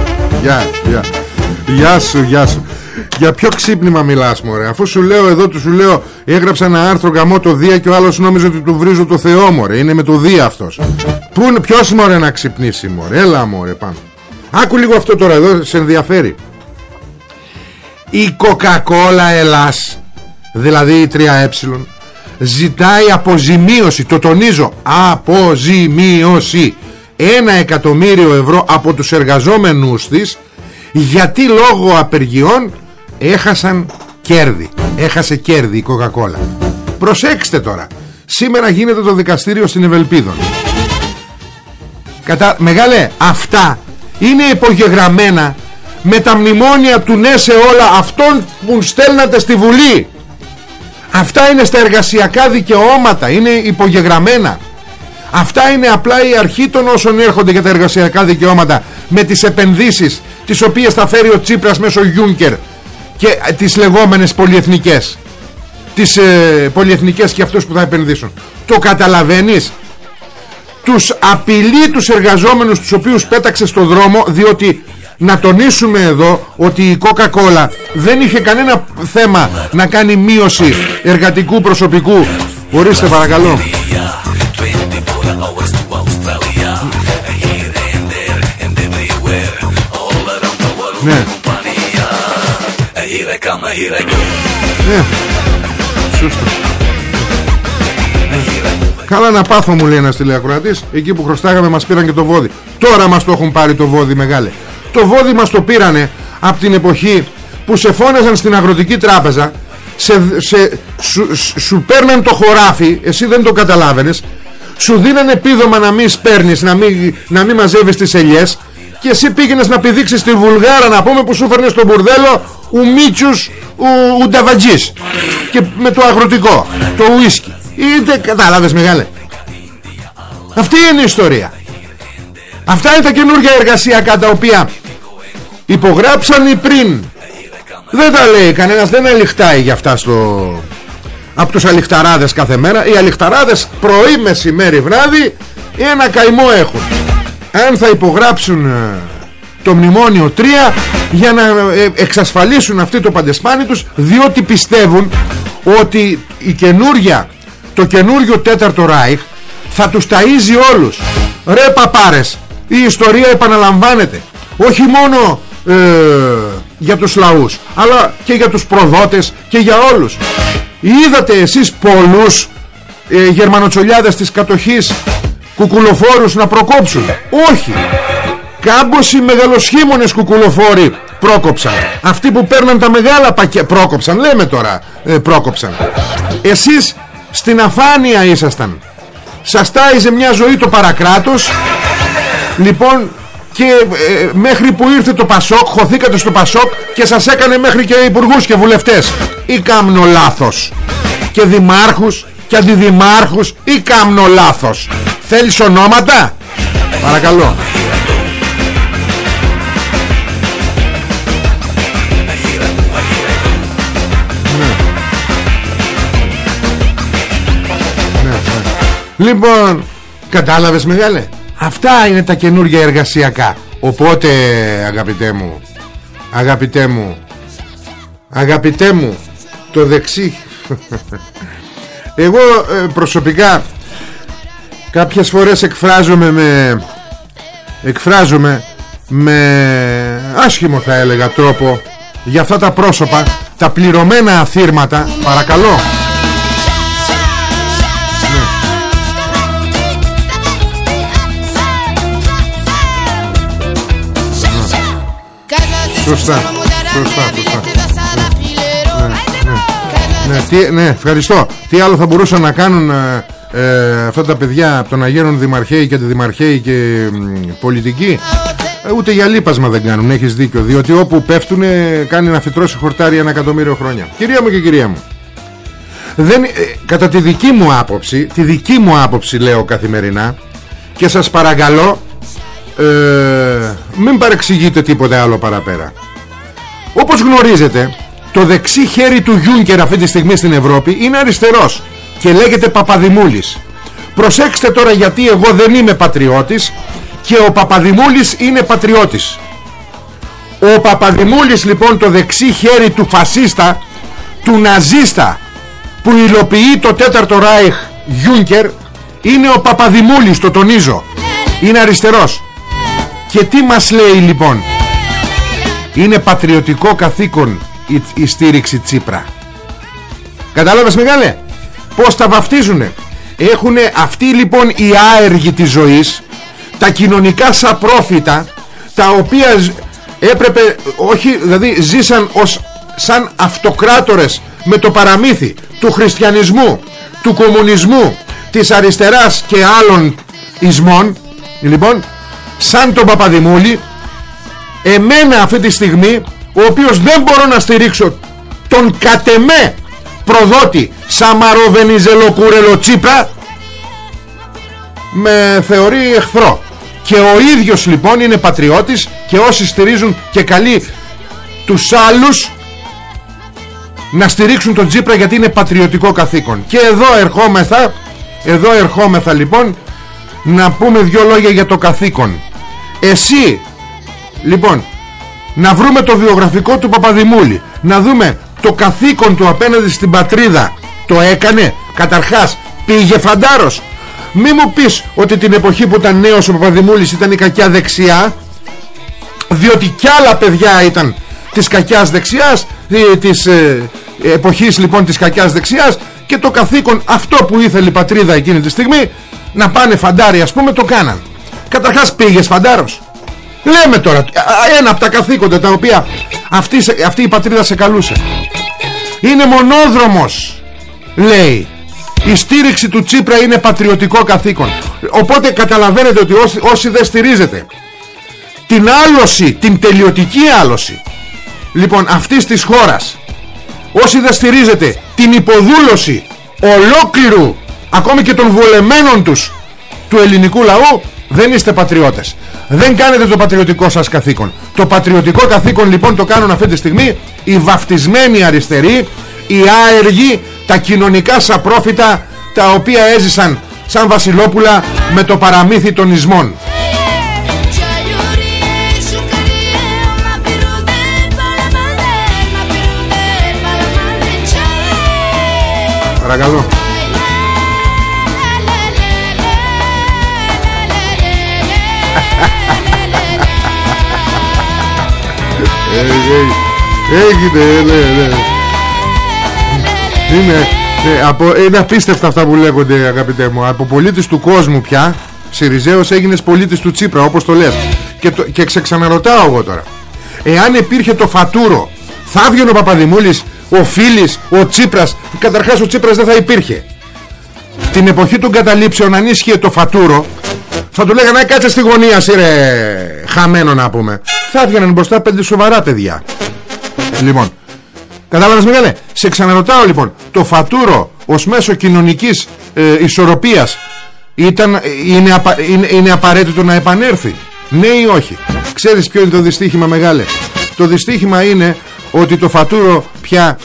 γεια γεια. Γεια σου γεια σου για ποιο ξύπνημα μιλάς μωρέ; Αφού σου λέω εδώ του σου λέω Έγραψα ένα άρθρο γαμό το Δία Και ο άλλος νόμιζε ότι του βρίζω το Θεό μωρέ. Είναι με το Δία αυτός. Πού είναι ποιος μωρέ να ξυπνήσει μωρέ; Έλα μωρέ πάνω. Άκου λίγο αυτό τώρα εδώ σε ενδιαφέρει. Η Coca-Cola Ελλάς Δηλαδή η 3Ε Ζητάει αποζημίωση Το τονίζω Αποζημίωση Ένα εκατομμύριο ευρώ από τους εργαζόμενους της γιατί λόγω απεργιών έχασαν κέρδη. Έχασε κέρδη η Coca-Cola. Προσέξτε τώρα. Σήμερα γίνεται το δικαστήριο στην Ευελπίδων. Κατά... μεγάλε αυτά είναι υπογεγραμμένα με τα μνημόνια του ναι σε όλα αυτών που στέλνατε στη Βουλή. Αυτά είναι στα εργασιακά δικαιώματα είναι υπογεγραμμένα. Αυτά είναι απλά η αρχή των όσων έρχονται για τα εργασιακά δικαιώματα με τις επενδύσεις τις οποίες θα φέρει ο Τσίπρας μέσω Γιούνκερ και ε, τις λεγόμενες πολυεθνικές. Τις ε, πολυεθνικές και αυτούς που θα επενδύσουν. Το καταλαβαίνεις; Τους απειλεί τους εργαζόμενους τους οποίους πέταξες στο δρόμο διότι να τονίσουμε εδώ ότι η Coca-Cola δεν είχε κανένα θέμα να κάνει μείωση εργατικού προσωπικού. Ορίστε παρακαλώ. Ναι ναι. Καλά να πάθω μου λέει ένας τηλεακροατής. Εκεί που χρωστάγαμε μας πήραν και το βόδι. Τώρα μας το έχουν πάρει το βόδι μεγάλε. Το βόδι μας το πήρανε Από την εποχή που σε φώναζαν στην αγροτική τράπεζα σε, σε, σου, σου παίρναν το χωράφι Εσύ δεν το καταλάβαινες Σου δίνανε επίδομα να μην σπέρνεις Να μην, να μην μαζεύεις τις ελιές και εσύ πήγαινες να πηδήξεις τη Βουλγάρα να πούμε που σου φέρνε στο μπουρδέλο ο Μίτσους ο, ο Νταβατζής. Και με το αγροτικό το ουίσκι. Είτε κατάλαβες μεγάλε αυτή είναι η ιστορία. Αυτά είναι τα καινούργια εργασιακά τα οποία υπογράψαν οι πριν. Δεν τα λέει κανένας δεν αληχτάει για αυτά στο από τους αληχταράδες κάθε μέρα. Οι αληχταράδες πρωί, μεσημέρι, βράδυ ένα καημό έχουν αν θα υπογράψουν ε, το μνημόνιο 3 για να ε, εξασφαλίσουν αυτή το παντεσπάνι τους διότι πιστεύουν ότι η καινούρια το καινούριο τέταρτο Ράιχ θα τους ταΐζει όλους. Ρε παπάρες η ιστορία επαναλαμβάνεται. Όχι μόνο ε, για τους λαούς αλλά και για τους προδότες και για όλους. Είδατε εσείς πολλούς ε, γερμανοτσολιάδες της κατοχής κουκουλοφόρους να προκόψουν. Όχι. Κάμποσοι μεγαλοσχήμονες κουκουλοφόροι πρόκοψαν. Αυτοί που παίρναν τα μεγάλα πακέ πρόκοψαν λέμε τώρα ε, πρόκοψαν. Εσείς στην αφάνεια ήσασταν. Σας τάιζε μια ζωή το παρακράτος. Λοιπόν και ε, μέχρι που ήρθε το Πασόκ χωθήκατε στο Πασόκ και σας έκανε μέχρι και υπουργούς και βουλευτές. Ή κάμνο λάθος. Και δημάρχους και αντιδημάρχους ή κάμνο λάθος θέλεις ονόματα; Παρακαλώ ναι. Ναι, ναι. Λοιπόν, κατάλαβες μεγάλε; Αυτά είναι τα καινούργια εργασιακά Οπότε αγαπητέ μου Αγαπητέ μου Αγαπητέ μου Το δεξί Εγώ ε, προσωπικά Κάποιες φορές εκφράζομαι με Εκφράζομαι Με Άσχημο θα έλεγα τρόπο Για αυτά τα πρόσωπα Τα πληρωμένα αθήρματα Παρακαλώ Σωστά. Σωστά, σωστά. Ναι, ναι, τι, ναι, ευχαριστώ. Τι άλλο θα μπορούσαν να κάνουν ε, ε αυτά τα παιδιά από τον Αγέρον Δημαρχαίοι και Δημαρχαίοι και πολιτικοί. Ε, ούτε για λίπασμα δεν κάνουν, έχεις δίκιο. Διότι όπου πέφτουν κάνει να φυτρώσει χορτάρι ένα εκατομμύριο χρόνια. Κυρία μου και κυρία μου. Δεν, ε, κατά τη δική μου άποψη, τη δική μου άποψη λέω καθημερινά και σας παρακαλώ ε, μην παρεξηγείτε τίποτε άλλο παραπέρα όπως γνωρίζετε το δεξί χέρι του Γιούνκερ αυτή τη στιγμή στην Ευρώπη είναι αριστερός και λέγεται Παπαδημούλης. Προσέξτε τώρα γιατί εγώ δεν είμαι πατριώτης και ο Παπαδημούλης είναι πατριώτης. Ο Παπαδημούλης λοιπόν το δεξί χέρι του φασίστα του ναζίστα που υλοποιεί το τέταρτο Ράιχ Γιούνκερ είναι ο Παπαδημούλης το τονίζω. Είναι αριστερός. Και τι μας λέει λοιπόν; Είναι πατριωτικό καθήκον η, η στήριξη Τσίπρα. Κατάλαβες μεγάλε Πως τα βαφτίζουνε; Έχουνε αυτοί λοιπόν οι άεργοι της ζωής Τα κοινωνικά σαπρόφητα Τα οποία έπρεπε Όχι δηλαδή ζήσαν ως σαν αυτοκράτορες Με το παραμύθι του χριστιανισμού Του κομμουνισμού Της αριστεράς και άλλων ισμών Λοιπόν σαν τον Παπαδημούλη εμένα αυτή τη στιγμή ο οποίος δεν μπορώ να στηρίξω τον κατεμέ προδότη Σαμαροβενιζελοκουρελο Τσίπρα με θεωρεί εχθρό. Και ο ίδιος λοιπόν είναι πατριώτης και όσοι στηρίζουν και καλεί τους άλλους να στηρίξουν τον Τσίπρα γιατί είναι πατριωτικό καθήκον. Και εδώ ερχόμεθα εδώ ερχόμεθα λοιπόν να πούμε δυο λόγια για το καθήκον. Εσύ λοιπόν να βρούμε το βιογραφικό του Παπαδημούλη να δούμε το καθήκον του απέναντι στην πατρίδα το έκανε. Καταρχάς πήγε φαντάρος. Μη μου πεις ότι την εποχή που ήταν νέος ο Παπαδημούλης ήταν η κακιά δεξιά διότι κι άλλα παιδιά ήταν της κακιάς δεξιάς της ε, εποχής λοιπόν της κακιάς δεξιάς και το καθήκον αυτό που ήθελε η πατρίδα εκείνη τη στιγμή να πάνε φαντάρι ας πούμε το κάναν. Καταρχάς πήγες φαντάρος λέμε τώρα ένα από τα καθήκοντα τα οποία αυτή, αυτή η πατρίδα σε καλούσε. Είναι μονόδρομος λέει. Η στήριξη του Τσίπρα είναι πατριωτικό καθήκον. Οπότε καταλαβαίνετε ότι όσοι, όσοι δεν στηρίζετε την άλωση, την τελειωτική άλωση λοιπόν αυτής της χώρας όσοι δεν στηρίζετε την υποδούλωση ολόκληρου ακόμη και των βολεμένων τους του ελληνικού λαού δεν είστε πατριώτες. Δεν κάνετε το πατριωτικό σας καθήκον. Το πατριωτικό καθήκον λοιπόν το κάνουν αυτή τη στιγμή οι βαφτισμένοι αριστεροί οι άεργοι τα κοινωνικά σαπρόφητα τα οποία έζησαν σαν βασιλόπουλα με το παραμύθι των ισμών. Παρακαλώ Έγινε, ναι, ναι. Είναι, ναι, από, είναι απίστευτα αυτά που λέγονται αγαπητέ μου Από πολίτης του κόσμου πια Σιριζέος έγινες πολίτης του Τσίπρα όπως το λες Και, το, και ξεξαναρωτάω εγώ τώρα Εάν υπήρχε το φατούρο Θα έβγαινε ο Παπαδημούλης Ο Φίλης, ο Τσίπρας Καταρχάς ο Τσίπρας δεν θα υπήρχε Την εποχή των καταλήψεων αν ίσχυε το φατούρο Θα του λέγανε κάτσε στη γωνία σύρε Χαμένο να πούμε Θα έβγαιναν μπροστά πέντε σοβαρά παιδιά. Λοιπόν Κατάλαβες μεγάλε Σε ξαναρωτάω λοιπόν Το φατούρο ως μέσο κοινωνικής ε, ισορροπίας ήταν, είναι, απα, είναι, είναι απαραίτητο να επανέλθει; Ναι ή όχι; Ξέρεις ποιο είναι το δυστύχημα μεγάλε Το δυστύχημα είναι ότι το φατούρο πια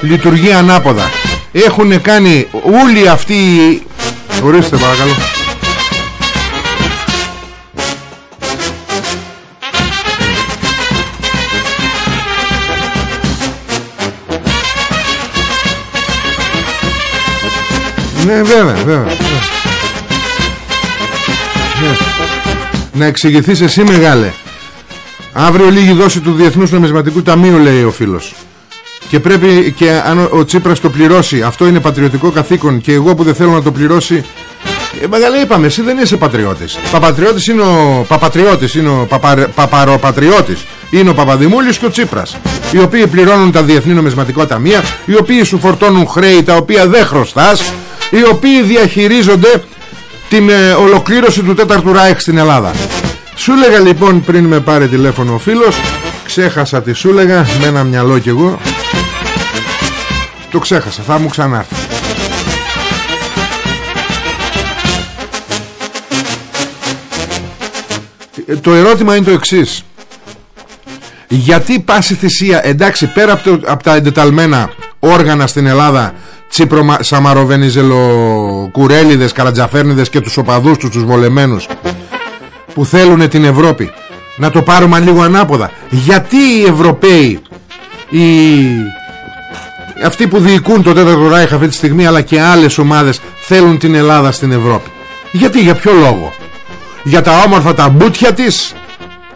λειτουργεί ανάποδα. Έχουν κάνει όλοι αυτοί Ορίστε παρακαλώ Ναι βέβαια βέβαια ναι. Να εξηγηθείς εσύ μεγάλε. Αύριο λίγη δόση του Διεθνούς Νομισματικού Ταμείου λέει ο φίλος. Και πρέπει και αν ο Τσίπρας το πληρώσει Αυτό είναι πατριωτικό καθήκον Και εγώ που δεν θέλω να το πληρώσει ε, Μεγάλε είπαμε εσύ δεν είσαι πατριώτης. Παπατριώτης είναι ο Παπατριώτης Είναι ο παπα, Παπαροπατριώτης. Είναι ο Παπαδημούλης και ο Τσίπρας Οι οποίοι πληρώνουν τα διεθνή νομισματικό ταμεία Οι οποίοι σου φορτώνουν χρέη τα οποία δεν χρωστάς οι οποίοι διαχειρίζονται την ε, ολοκλήρωση του τέταρτου Ράιχ στην Ελλάδα. Σου λέγα λοιπόν πριν με πάρει τηλέφωνο ο φίλος ξέχασα τι σου λέγα με ένα μυαλό κι εγώ. Το ξέχασα θα μου ξανάρθει. Ε, το ερώτημα είναι το εξής. Γιατί πάση θυσία εντάξει πέρα από, το, από τα εντεταλμένα όργανα στην Ελλάδα Τσίπρο, Σαμαροβενιζελο, Κουρέλιδες, Καρατζαφέρνιδες και τους οπαδούς τους, τους βολεμένους που θέλουν την Ευρώπη. Να το πάρουμε λίγο ανάποδα. Γιατί οι Ευρωπαίοι οι... αυτοί που διοικούν το τέταρτο Ράιχ αυτή τη στιγμή αλλά και άλλες ομάδες θέλουν την Ελλάδα στην Ευρώπη; Γιατί, για ποιο λόγο; Για τα όμορφα τα μπούτια της;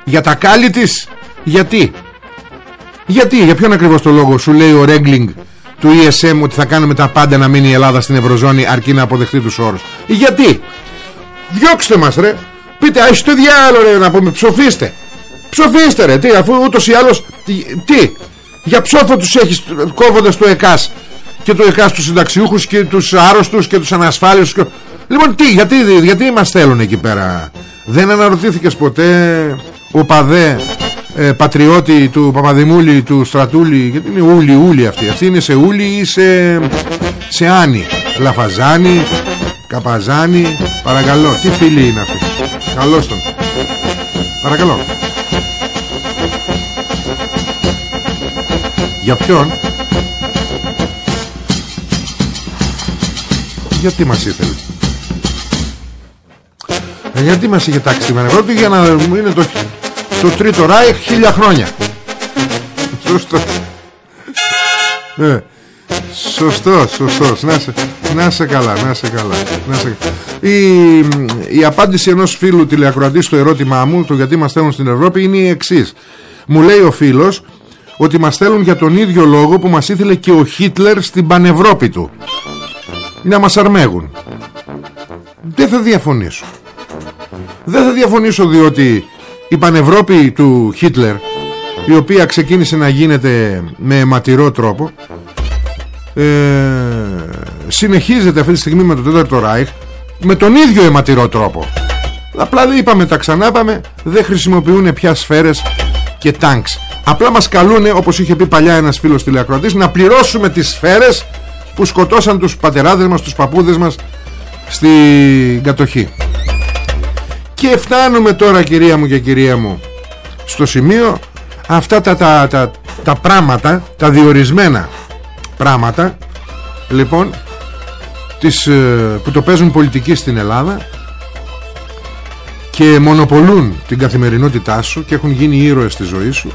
Για τα κάλλη της; Γιατί; Γιατί, για ποιον ακριβώς το λόγο σου λέει ο Ρέγκλινγκ του ESM ότι θα κάνουμε τα πάντα να μείνει η Ελλάδα στην Ευρωζώνη αρκεί να αποδεχτεί τους όρους. Γιατί; Διώξτε μας ρε. Πείτε ας το διάλογο ρε να πούμε ψοφίστε. Ψοφίστε ρε. Τι αφού ούτως ή άλλως. Τι. Για ψόφο τους έχεις κόβοντας το ΕΚΑΣ και το ΕΚΑΣ τους συνταξιούχους και τους άρρωστους και τους ανασφάλιους. Και... Λοιπόν τι γιατί, γιατί μας θέλουν εκεί πέρα; Δεν αναρωτήθηκες ποτέ ο Παδέ ε, πατριώτη του Παπαδημούλη, του Στρατούλη γιατί είναι ούλη ούλη αυτή αυτή είναι σε ούλη ή σε, σε άνη Λαφαζάνη Καπαζάνη παρακαλώ. Τι φίλη είναι αυτή καλώς τον. Παρακαλώ. Για ποιον; Γιατί μας ήθελε; Ε, γιατί μας είχε τάξει την Ευρώπη για να είναι το το τρίτο Ράιχ χίλια χρόνια. Σωστό. Ε, Σωστό, σωστός. Να σε, να σε καλά, να σε καλά, να σε... Η, η απάντηση ενός φίλου τηλεακροατή στο ερώτημά μου Το γιατί μας στέλνουν στην Ευρώπη είναι η εξής. Μου λέει ο φίλος ότι μας στέλνουν για τον ίδιο λόγο που μας ήθελε και ο Χίτλερ στην Πανευρώπη του. Να μας αρμέγουν. Δεν θα διαφωνήσω. Δεν θα διαφωνήσω διότι η Πανευρώπη του Χίτλερ η οποία ξεκίνησε να γίνεται με αιματηρό τρόπο ε, συνεχίζεται αυτή τη στιγμή με το τέταρτο Ράιχ με τον ίδιο αιματηρό τρόπο. Απλά δεν είπαμε τα ξανάπαμε Δεν χρησιμοποιούν πια σφαίρες και τάγκς. Απλά μας καλούνε όπως είχε πει παλιά ένας φίλος τηλεακροατής Να πληρώσουμε τις σφαίρες που σκοτώσαν τους πατεράδες μας, τους παππούδες μας Στην κατοχή Και φτάνουμε τώρα κυρία μου και κυρία μου Στο σημείο Αυτά τα, τα, τα, τα πράγματα Τα διορισμένα πράγματα Λοιπόν τις, ε, Που το παίζουν πολιτικοί στην Ελλάδα και μονοπολούν την καθημερινότητά σου και έχουν γίνει ήρωες στη ζωής σου.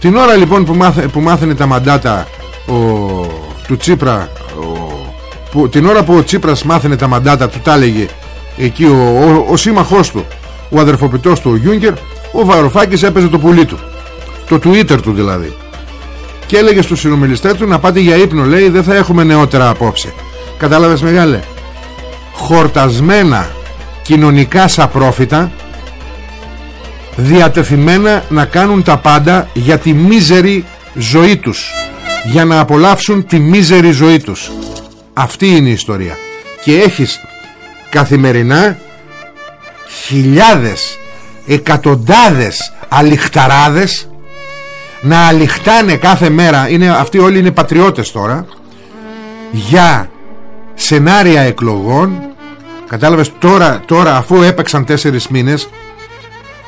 Την ώρα λοιπόν που, μάθε, που μάθαινε τα μαντάτα ο, του Τσίπρα ο, που, την ώρα που ο Τσίπρας μάθαινε τα μαντάτα του τα έλεγε εκεί ο, ο, ο σύμμαχός του ο αδερφοποιητός του ο Γιούγκερ ο Βαροφάκης έπαιζε το πουλί του. Το Twitter του δηλαδή. Και έλεγε στους συνομιλιστές του να πάτε για ύπνο λέει δεν θα έχουμε νεότερα απόψε κατάλαβες μεγάλε; Χορτασμένα κοινωνικά σαπρόφητα διατεθειμένα να κάνουν τα πάντα για τη μίζερη ζωή τους. Για να απολαύσουν τη μίζερη ζωή τους. Αυτή είναι η ιστορία. Και έχεις καθημερινά χιλιάδες εκατοντάδες αλιχταράδες να αλιχτάνε κάθε μέρα. Είναι, αυτοί όλοι είναι πατριώτες τώρα για σενάρια εκλογών. Κατάλαβες τώρα, τώρα αφού έπαιξαν τέσσερις μήνες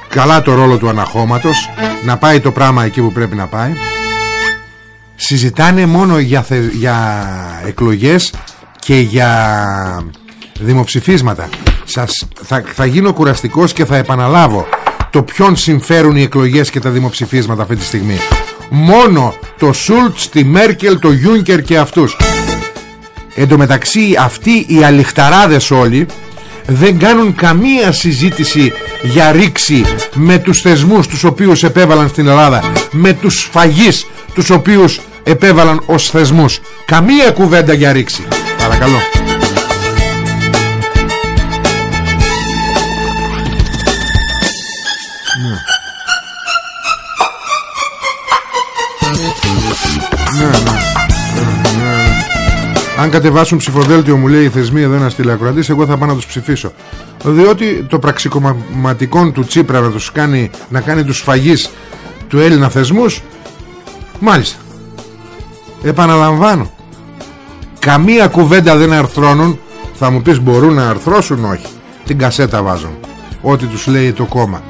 Καλά το ρόλο του αναχώματος Να πάει το πράγμα εκεί που πρέπει να πάει. Συζητάνε μόνο για, για εκλογές Και για δημοψηφίσματα Σας, θα, θα γίνω κουραστικός και θα επαναλάβω Το ποιον συμφέρουν οι εκλογές και τα δημοψηφίσματα αυτή τη στιγμή. Μόνο το Σούλτς, τη Μέρκελ, το Γιούνκερ και αυτούς. Εν τω μεταξύ αυτοί οι αλιχταράδες όλοι δεν κάνουν καμία συζήτηση για ρήξη με τους θεσμούς τους οποίους επέβαλαν στην Ελλάδα με τους φαγείς τους οποίους επέβαλαν ως θεσμούς. Καμία κουβέντα για ρήξη. Παρακαλώ Αν κατεβάσουν ψηφοδέλτιο μου λέει οι θεσμοί εδώ ένα τηλεακροατής Εγώ θα πάω να τους ψηφίσω. Διότι το πραξικοματικό του Τσίπρα να, τους κάνει, να κάνει τους φαγείς του Έλληνα θεσμούς Μάλιστα. Επαναλαμβάνω Καμία κουβέντα δεν αρθρώνουν. Θα μου πεις μπορούν να αρθρώσουν; Όχι. Την κασέτα βάζουν. Ό,τι τους λέει το κόμμα.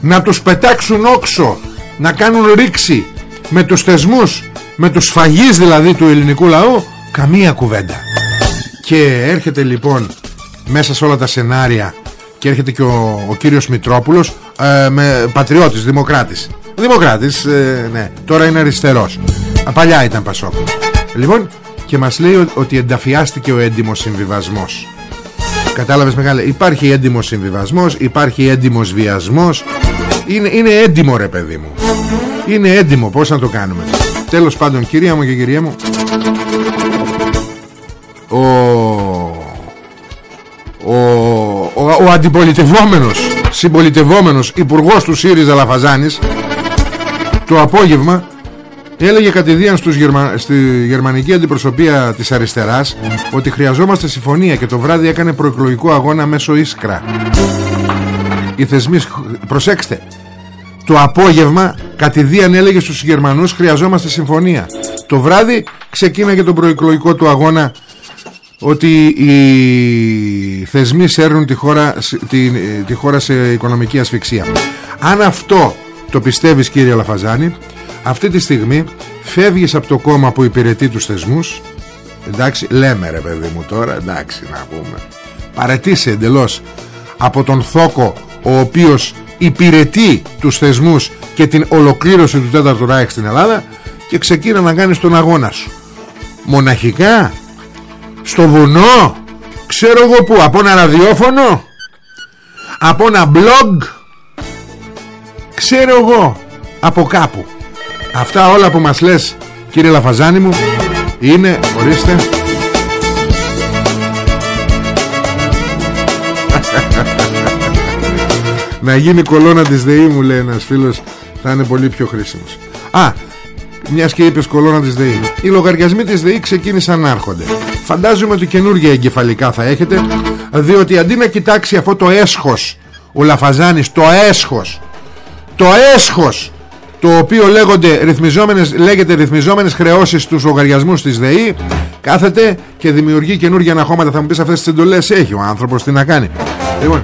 Να τους πετάξουν όξο Να κάνουν ρήξη Με τους θεσμούς με τους φαγείς δηλαδή του ελληνικού λαού Καμία κουβέντα. Και έρχεται λοιπόν Μέσα σε όλα τα σενάρια Και έρχεται και ο, ο κύριος Μητρόπουλος ε, με, Πατριώτης, δημοκράτης. Δημοκράτης, ε, ναι Τώρα είναι αριστερός. Παλιά ήταν Πασόκ. Λοιπόν και μας λέει ότι ενταφιάστηκε ο έντιμος συμβιβασμός. Κατάλαβες μεγάλε Υπάρχει έντιμος συμβιβασμός Υπάρχει έντιμος βιασμός. Είναι, είναι έντιμο ρε παιδί μου. Είναι έντιμο πως να το κάνουμε. Τέλος πάντων κυρία μου και κυρία μου ο, ο, ο, ο αντιπολιτευόμενος συμπολιτευόμενος υπουργός του ΣΥΡΙΖΑ Λαφαζάνης το απόγευμα έλεγε κατηδίαν στους Γερμα... στη γερμανική αντιπροσωπεία της αριστεράς ότι χρειαζόμαστε συμφωνία και το βράδυ έκανε προεκλογικό αγώνα μέσω Ίσκρα. Οι θεσμοί προσέξτε το απόγευμα κατηδίαν έλεγε στους Γερμανούς χρειαζόμαστε συμφωνία το βράδυ ξεκίναγε τον προεκλογικό του αγώνα ότι οι θεσμοί σέρνουν τη χώρα, τη, τη χώρα σε οικονομική ασφυξία. Αν αυτό το πιστεύεις κύριε Λαφαζάνη, αυτή τη στιγμή φεύγεις από το κόμμα που υπηρετεί τους θεσμούς, εντάξει, λέμε ρε παιδί μου τώρα, εντάξει να πούμε, παρετήσει εντελώς από τον θόκο ο οποίος υπηρετεί τους θεσμούς και την ολοκλήρωση του τέταρτου Ράιχ στην Ελλάδα και ξεκίνα να κάνεις τον αγώνα σου. Μοναχικά στο βουνό. Ξέρω εγώ που από ένα ραδιόφωνο. Από ένα blog. Ξέρω εγώ. Από κάπου. Αυτά όλα που μας λες κύριε Λαφαζάνη μου είναι ορίστε. Να γίνει κολόνα της ΔΕΗ μου λέει ένας φίλος θα είναι πολύ πιο χρήσιμος. Α μιας και είπες κολόνα της ΔΕΗ Οι λογαριασμοί της ΔΕΗ ξεκίνησαν να έρχονται. Φαντάζομαι ότι καινούργια εγκεφαλικά θα έχετε διότι αντί να κοιτάξει αυτό το έσχος ο Λαφαζάνης το έσχος το έσχος το οποίο λέγονται ρυθμιζόμενες, λέγεται ρυθμιζόμενες χρεώσεις στους λογαριασμούς της ΔΕΗ κάθεται και δημιουργεί καινούργια αναχώματα. Θα μου πεις αυτές τις εντολές έχει ο άνθρωπος τι να κάνει. Λοιπόν,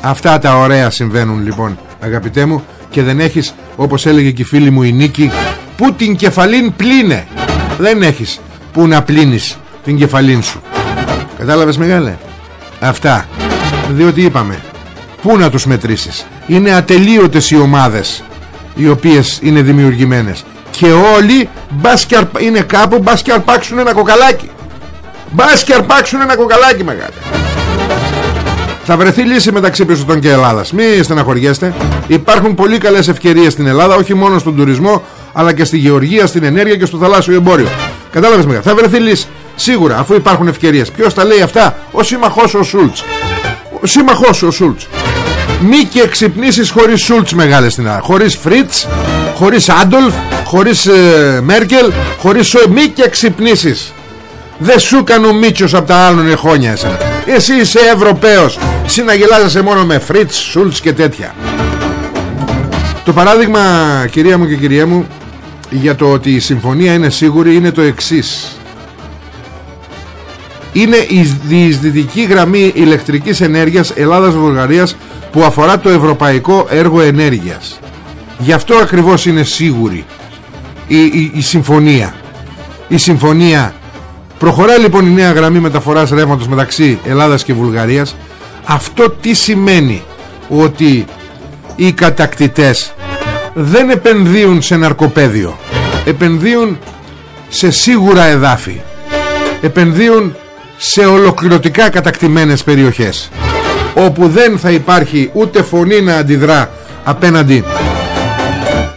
αυτά τα ωραία συμβαίνουν λοιπόν αγαπητέ μου και δεν έχεις όπως έλεγε και η φίλη μου η Νίκη που την κεφαλήν πλύνε. Δεν έχεις που να πλύνεις την κεφαλήν σου. Κατάλαβες μεγάλε αυτά. Διότι είπαμε πού να τους μετρήσεις; Είναι ατελείωτες οι ομάδες οι οποίες είναι δημιουργημένες. Και όλοι μπας είναι κάπου μπας και αρπάξουν ένα κοκαλάκι. Μπας και αρπάξουν ένα κοκαλάκι μεγάλε θα βρεθεί λύση μεταξύ Πεσοτών και Ελλάδας. Μη στεναχωριέστε. Υπάρχουν πολύ καλές ευκαιρίες στην Ελλάδα Όχι μόνο στον τουρισμό Αλλά και στη γεωργία, στην ενέργεια και στο θαλάσσιο εμπόριο. Κατάλαβες μεγάλε Θα βρεθεί λύση. Σίγουρα αφού υπάρχουν ευκαιρίες. Ποιος τα λέει αυτά; Ο σύμμαχός ο Σούλτς. Ο σύμμαχός ο Σούλτς. Μη και ξυπνήσεις χωρίς Σούλτς μεγάλες στην Ελλάδα Χωρίς Φρίτς Χωρίς Άντολφ Χωρίς ε, Μέρκελ Χωρίς Σόι Μη και ξυπνήσεις. Δεν σου έκανε ο Μίτσος από τα άλλων εχόνια εσένα. Εσύ είσαι Ευρωπαίος. Συναγελάζεσαι μόνο με Φρίτς, Σούλτς και τέτοια. Το παράδειγμα κυρία μου και κυρία μου Για το ότι η συμφωνία είναι σίγουρη Είναι το εξής είναι η διεισδυτική γραμμή ηλεκτρικής ενέργειας Ελλάδας-Βουλγαρίας που αφορά το Ευρωπαϊκό Έργο Ενέργειας. Γι' αυτό ακριβώς είναι σίγουρη η, η, συμφωνία. Η συμφωνία προχωρά λοιπόν η νέα γραμμή μεταφοράς ρεύματος μεταξύ Ελλάδας και Βουλγαρίας. Αυτό τι σημαίνει; Ότι οι κατακτητές δεν επενδύουν σε ναρκοπέδιο. Επενδύουν σε σίγουρα εδάφη. Επενδύουν σε ολοκληρωτικά κατακτημένες περιοχές όπου δεν θα υπάρχει ούτε φωνή να αντιδρά απέναντι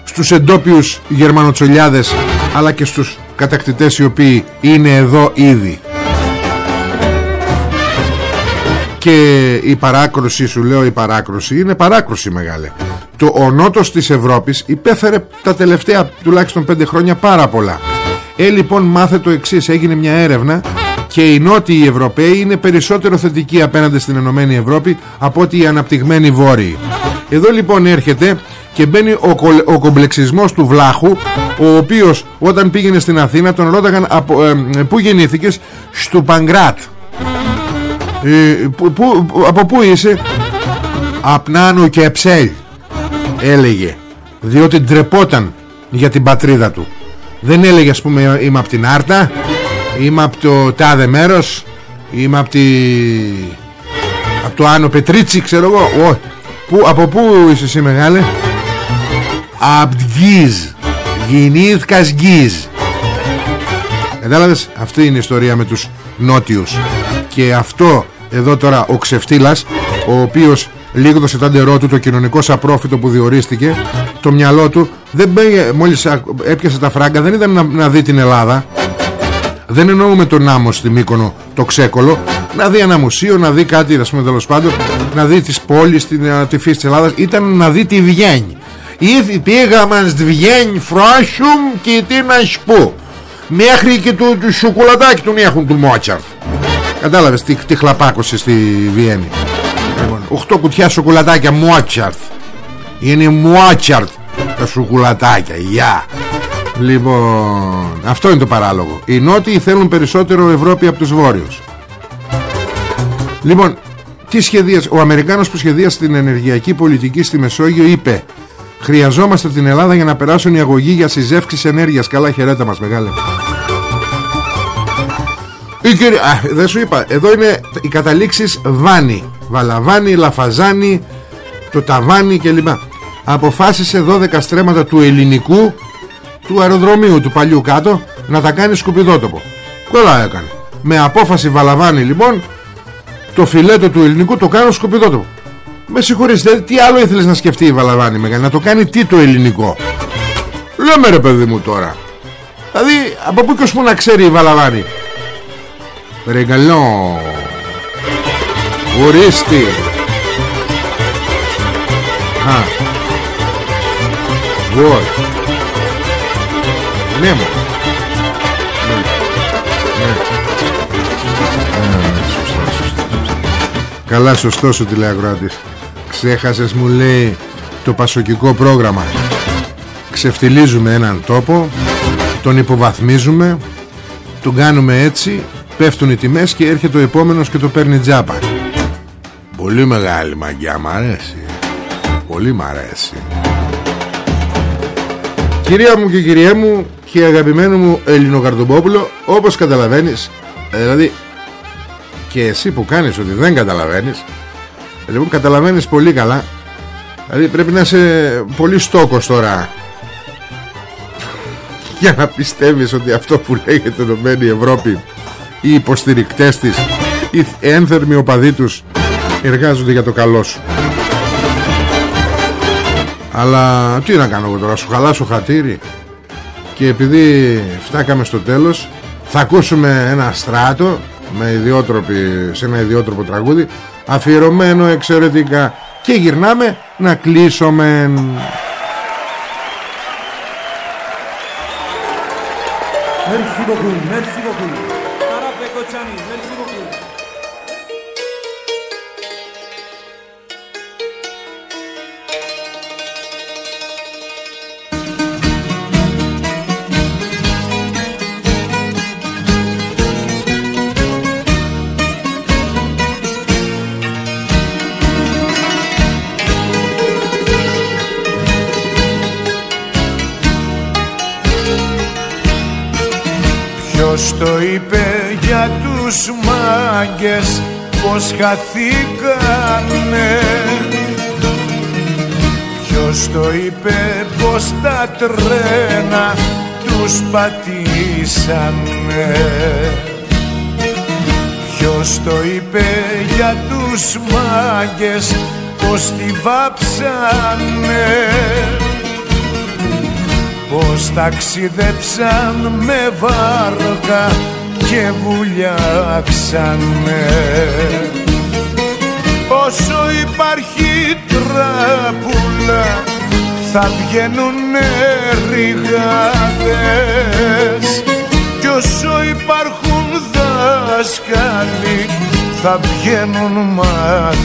στους εντόπιους γερμανοτσολιάδες αλλά και στους κατακτητές οι οποίοι είναι εδώ ήδη και η παράκρουση σου λέω η παράκρουση είναι παράκρουση μεγάλη το ο νότος της Ευρώπης υπέφερε τα τελευταία τουλάχιστον πέντε χρόνια πάρα πολλά. Ε λοιπόν μάθε το εξής. Έγινε μια έρευνα και οι νότιοι Ευρωπαίοι είναι περισσότερο θετικοί απέναντι στην Ενωμένη Ευρώπη από ότι οι αναπτυγμένοι Βόρειοι. Εδώ λοιπόν έρχεται και μπαίνει ο, ο κομπλεξισμός του Βλάχου ο οποίος όταν πήγαινε στην Αθήνα τον ρώταγαν από, ε, πού γεννήθηκες; Στο Παγκράτ. Ε, που, που, από πού είσαι; Απνάνου και Εψέλ έλεγε διότι ντρεπόταν για την πατρίδα του. Δεν έλεγε ας πούμε είμαι από την Άρτα Είμαι από το τάδε μέρος Είμαι από τη... Από το Άνω Πετρίτσι ξέρω εγώ Ω, που, Από πού είσαι εσύ μεγάλε; Απ' Γκίζ Γεννήθηκας Γκίζ. Κατάλαβες Αυτή είναι η ιστορία με τους νότιους. Και αυτό εδώ τώρα ο ξεφτύλας Ο οποίος λίγο το ντερό του το κοινωνικό απρόφητο που διορίστηκε. Το μυαλό του δεν πήγε, μόλις έπιασε τα φράγκα δεν ήταν να, να δει την Ελλάδα. Δεν εννοούμε τον άμμο στη Μύκονο το ξέκολο. Να δει ένα μουσείο, να δει κάτι ας πούμε τέλος πάντων. Να δει τις πόλεις, την, ε, τη φύση της Ελλάδας. Ήταν να δει τη Βιέννη. Ήδη πήγαμε στη Βιέννη φρόσουμ και τι να σου πω. Μέχρι και το, το σοκολατάκι τον έχουν του Μότσαρτ. Κατάλαβες τι, τι χλαπάκωσε στη Βιέννη. λοιπόν, 8 κουτιά σοκολατάκια Μότσαρτ είναι Μότσαρτ τα σοκολατάκια γεια Λοιπόν, αυτό είναι το παράλογο. Οι νότιοι θέλουν περισσότερο Ευρώπη από τους βόρειους. Λοιπόν, τι σχεδίασε, ο Αμερικάνος που σχεδίασε την ενεργειακή πολιτική στη Μεσόγειο είπε Χρειαζόμαστε την Ελλάδα για να περάσουν οι αγωγοί για συζεύξεις ενέργειας. Καλά χαιρέτα μας μεγάλε. Η κυρία, α, δεν σου είπα, εδώ είναι οι καταλήξεις Βάνη, Βαλαβάνη, Λαφαζάνη, το Ταβάνι κλπ. Αποφάσισε 12 στρέμματα του ελληνικού του αεροδρομίου του παλιού κάτω να τα κάνει σκουπιδότοπο. Κολλά έκανε. Με απόφαση Βαλαβάνη λοιπόν το φιλέτο του ελληνικού το κάνω σκουπιδότοπο. Με συγχωρείτε, τι άλλο ήθελες να σκεφτεί η Βαλαβάνη μεγάλη, να το κάνει τι το ελληνικό; Λέμε ρε παιδί μου τώρα. Δηλαδή από πού και ως πού να ξέρει η Βαλαβάνη. Ρεγκαλό. Ορίστη. Α. What? Ναι μου ναι. Ναι. Ναι, σωστά, σωστά, Καλά σωστός ο τηλεακροάτης Ξέχασες μου λέει το πασοκικό πρόγραμμα Ξεφτιλίζουμε έναν τόπο Τον υποβαθμίζουμε Τον κάνουμε έτσι Πέφτουν οι τιμές και έρχεται ο επόμενος και το παίρνει τζάπα Πολύ μεγάλη μαγιά μ' αρέσει. Πολύ μ' αρέσει. Κυρία μου και κυρία μου και αγαπημένο μου Ελληνοκαρτομπόπουλο Όπως καταλαβαίνεις Δηλαδή και εσύ που κάνεις ότι δεν καταλαβαίνεις Λοιπόν καταλαβαίνεις πολύ καλά Δηλαδή πρέπει να είσαι πολύ στόκος τώρα Για να πιστεύεις ότι αυτό που λέγεται Ενωμένη Ευρώπη Οι υποστηρικτές της Οι ένθερμοι οπαδοί τους Εργάζονται για το καλό σου. Αλλά τι να κάνω εγώ τώρα Σου χαλάσω χατήρι. Και επειδή φτάκαμε στο τέλος Θα ακούσουμε ένα στράτο με ιδιότροπη, σε ένα ιδιότροπο τραγούδι αφιερωμένο εξαιρετικά. Και γυρνάμε να κλείσουμε. Merci beaucoup, merci beaucoup. Πως χαθήκανε. Ποιος το είπε πως τα τρένα τους πατήσανε. Ποιος το είπε για τους μάγκες πως τη βάψανε. Πως ταξιδέψαν με βάρκα και βουλιάξανε. Όσο υπάρχει τράπουλα θα βγαίνουνε ρηγάδες κι όσο υπάρχουν δάσκαλοι θα βγαίνουν μαθητάδες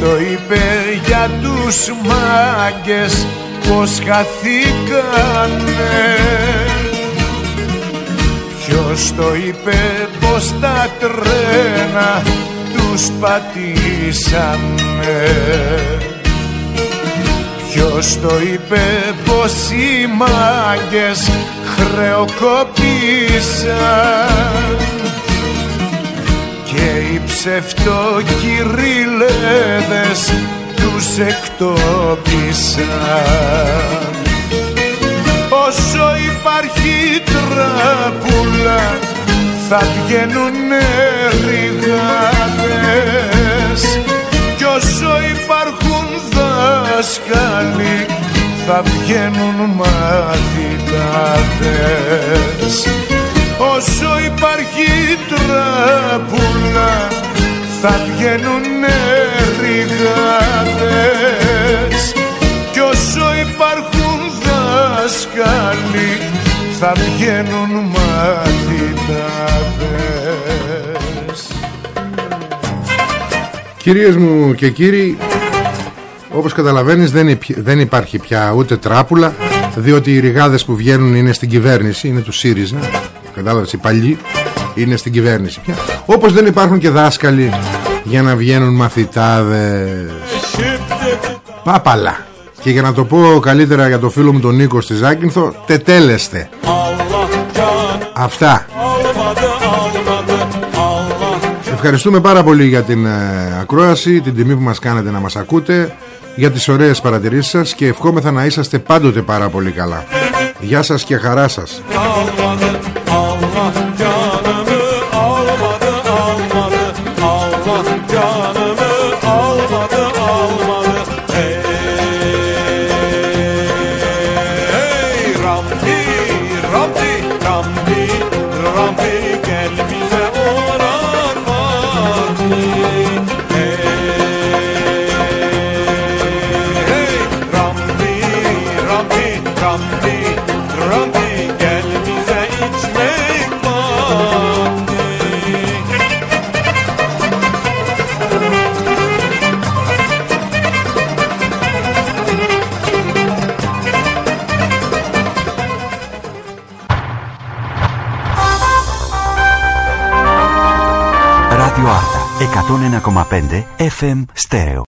το είπε για τους μάγκες πως χαθήκανε. Ποιος το είπε πως τα τρένα τους πατήσανε. Ποιος το είπε πως οι μάγκες χρεοκοπήσαν. Και οι ψευτοκυριλέδες τους εκτόπισαν. Όσο υπάρχει τραπούλα θα βγαίνουνε ρηγάδες. Κι όσο υπάρχουν δάσκαλοι θα βγαίνουν μαθητάδες. Όσο υπάρχει τραπούλα θα βγαίνουνε ρηγάδες Κι όσο υπάρχουν δάσκαλοι θα βγαίνουν μαθητάδες. Κυρίες μου και κύριοι όπως καταλαβαίνεις δεν, δεν υπάρχει πια ούτε τράπουλα διότι οι ρηγάδες που βγαίνουν είναι στην κυβέρνηση, είναι του ΣΥΡΙΖΑ. Κατάλαβες οι παλιοί είναι στην κυβέρνηση πια Όπως δεν υπάρχουν και δάσκαλοι για να βγαίνουν μαθητάδες. Πάπαλα. Και για να το πω καλύτερα για το φίλο μου τον Νίκο στη Ζάκυνθο Τετέλεστε. Αυτά. Ευχαριστούμε πάρα πολύ για την ε, ακρόαση Την τιμή που μας κάνετε να μας ακούτε Για τις ωραίες παρατηρήσεις σας Και ευχόμεθα να είσαστε πάντοτε πάρα πολύ καλά. Γεια σας και χαρά σας FM Στέρεο.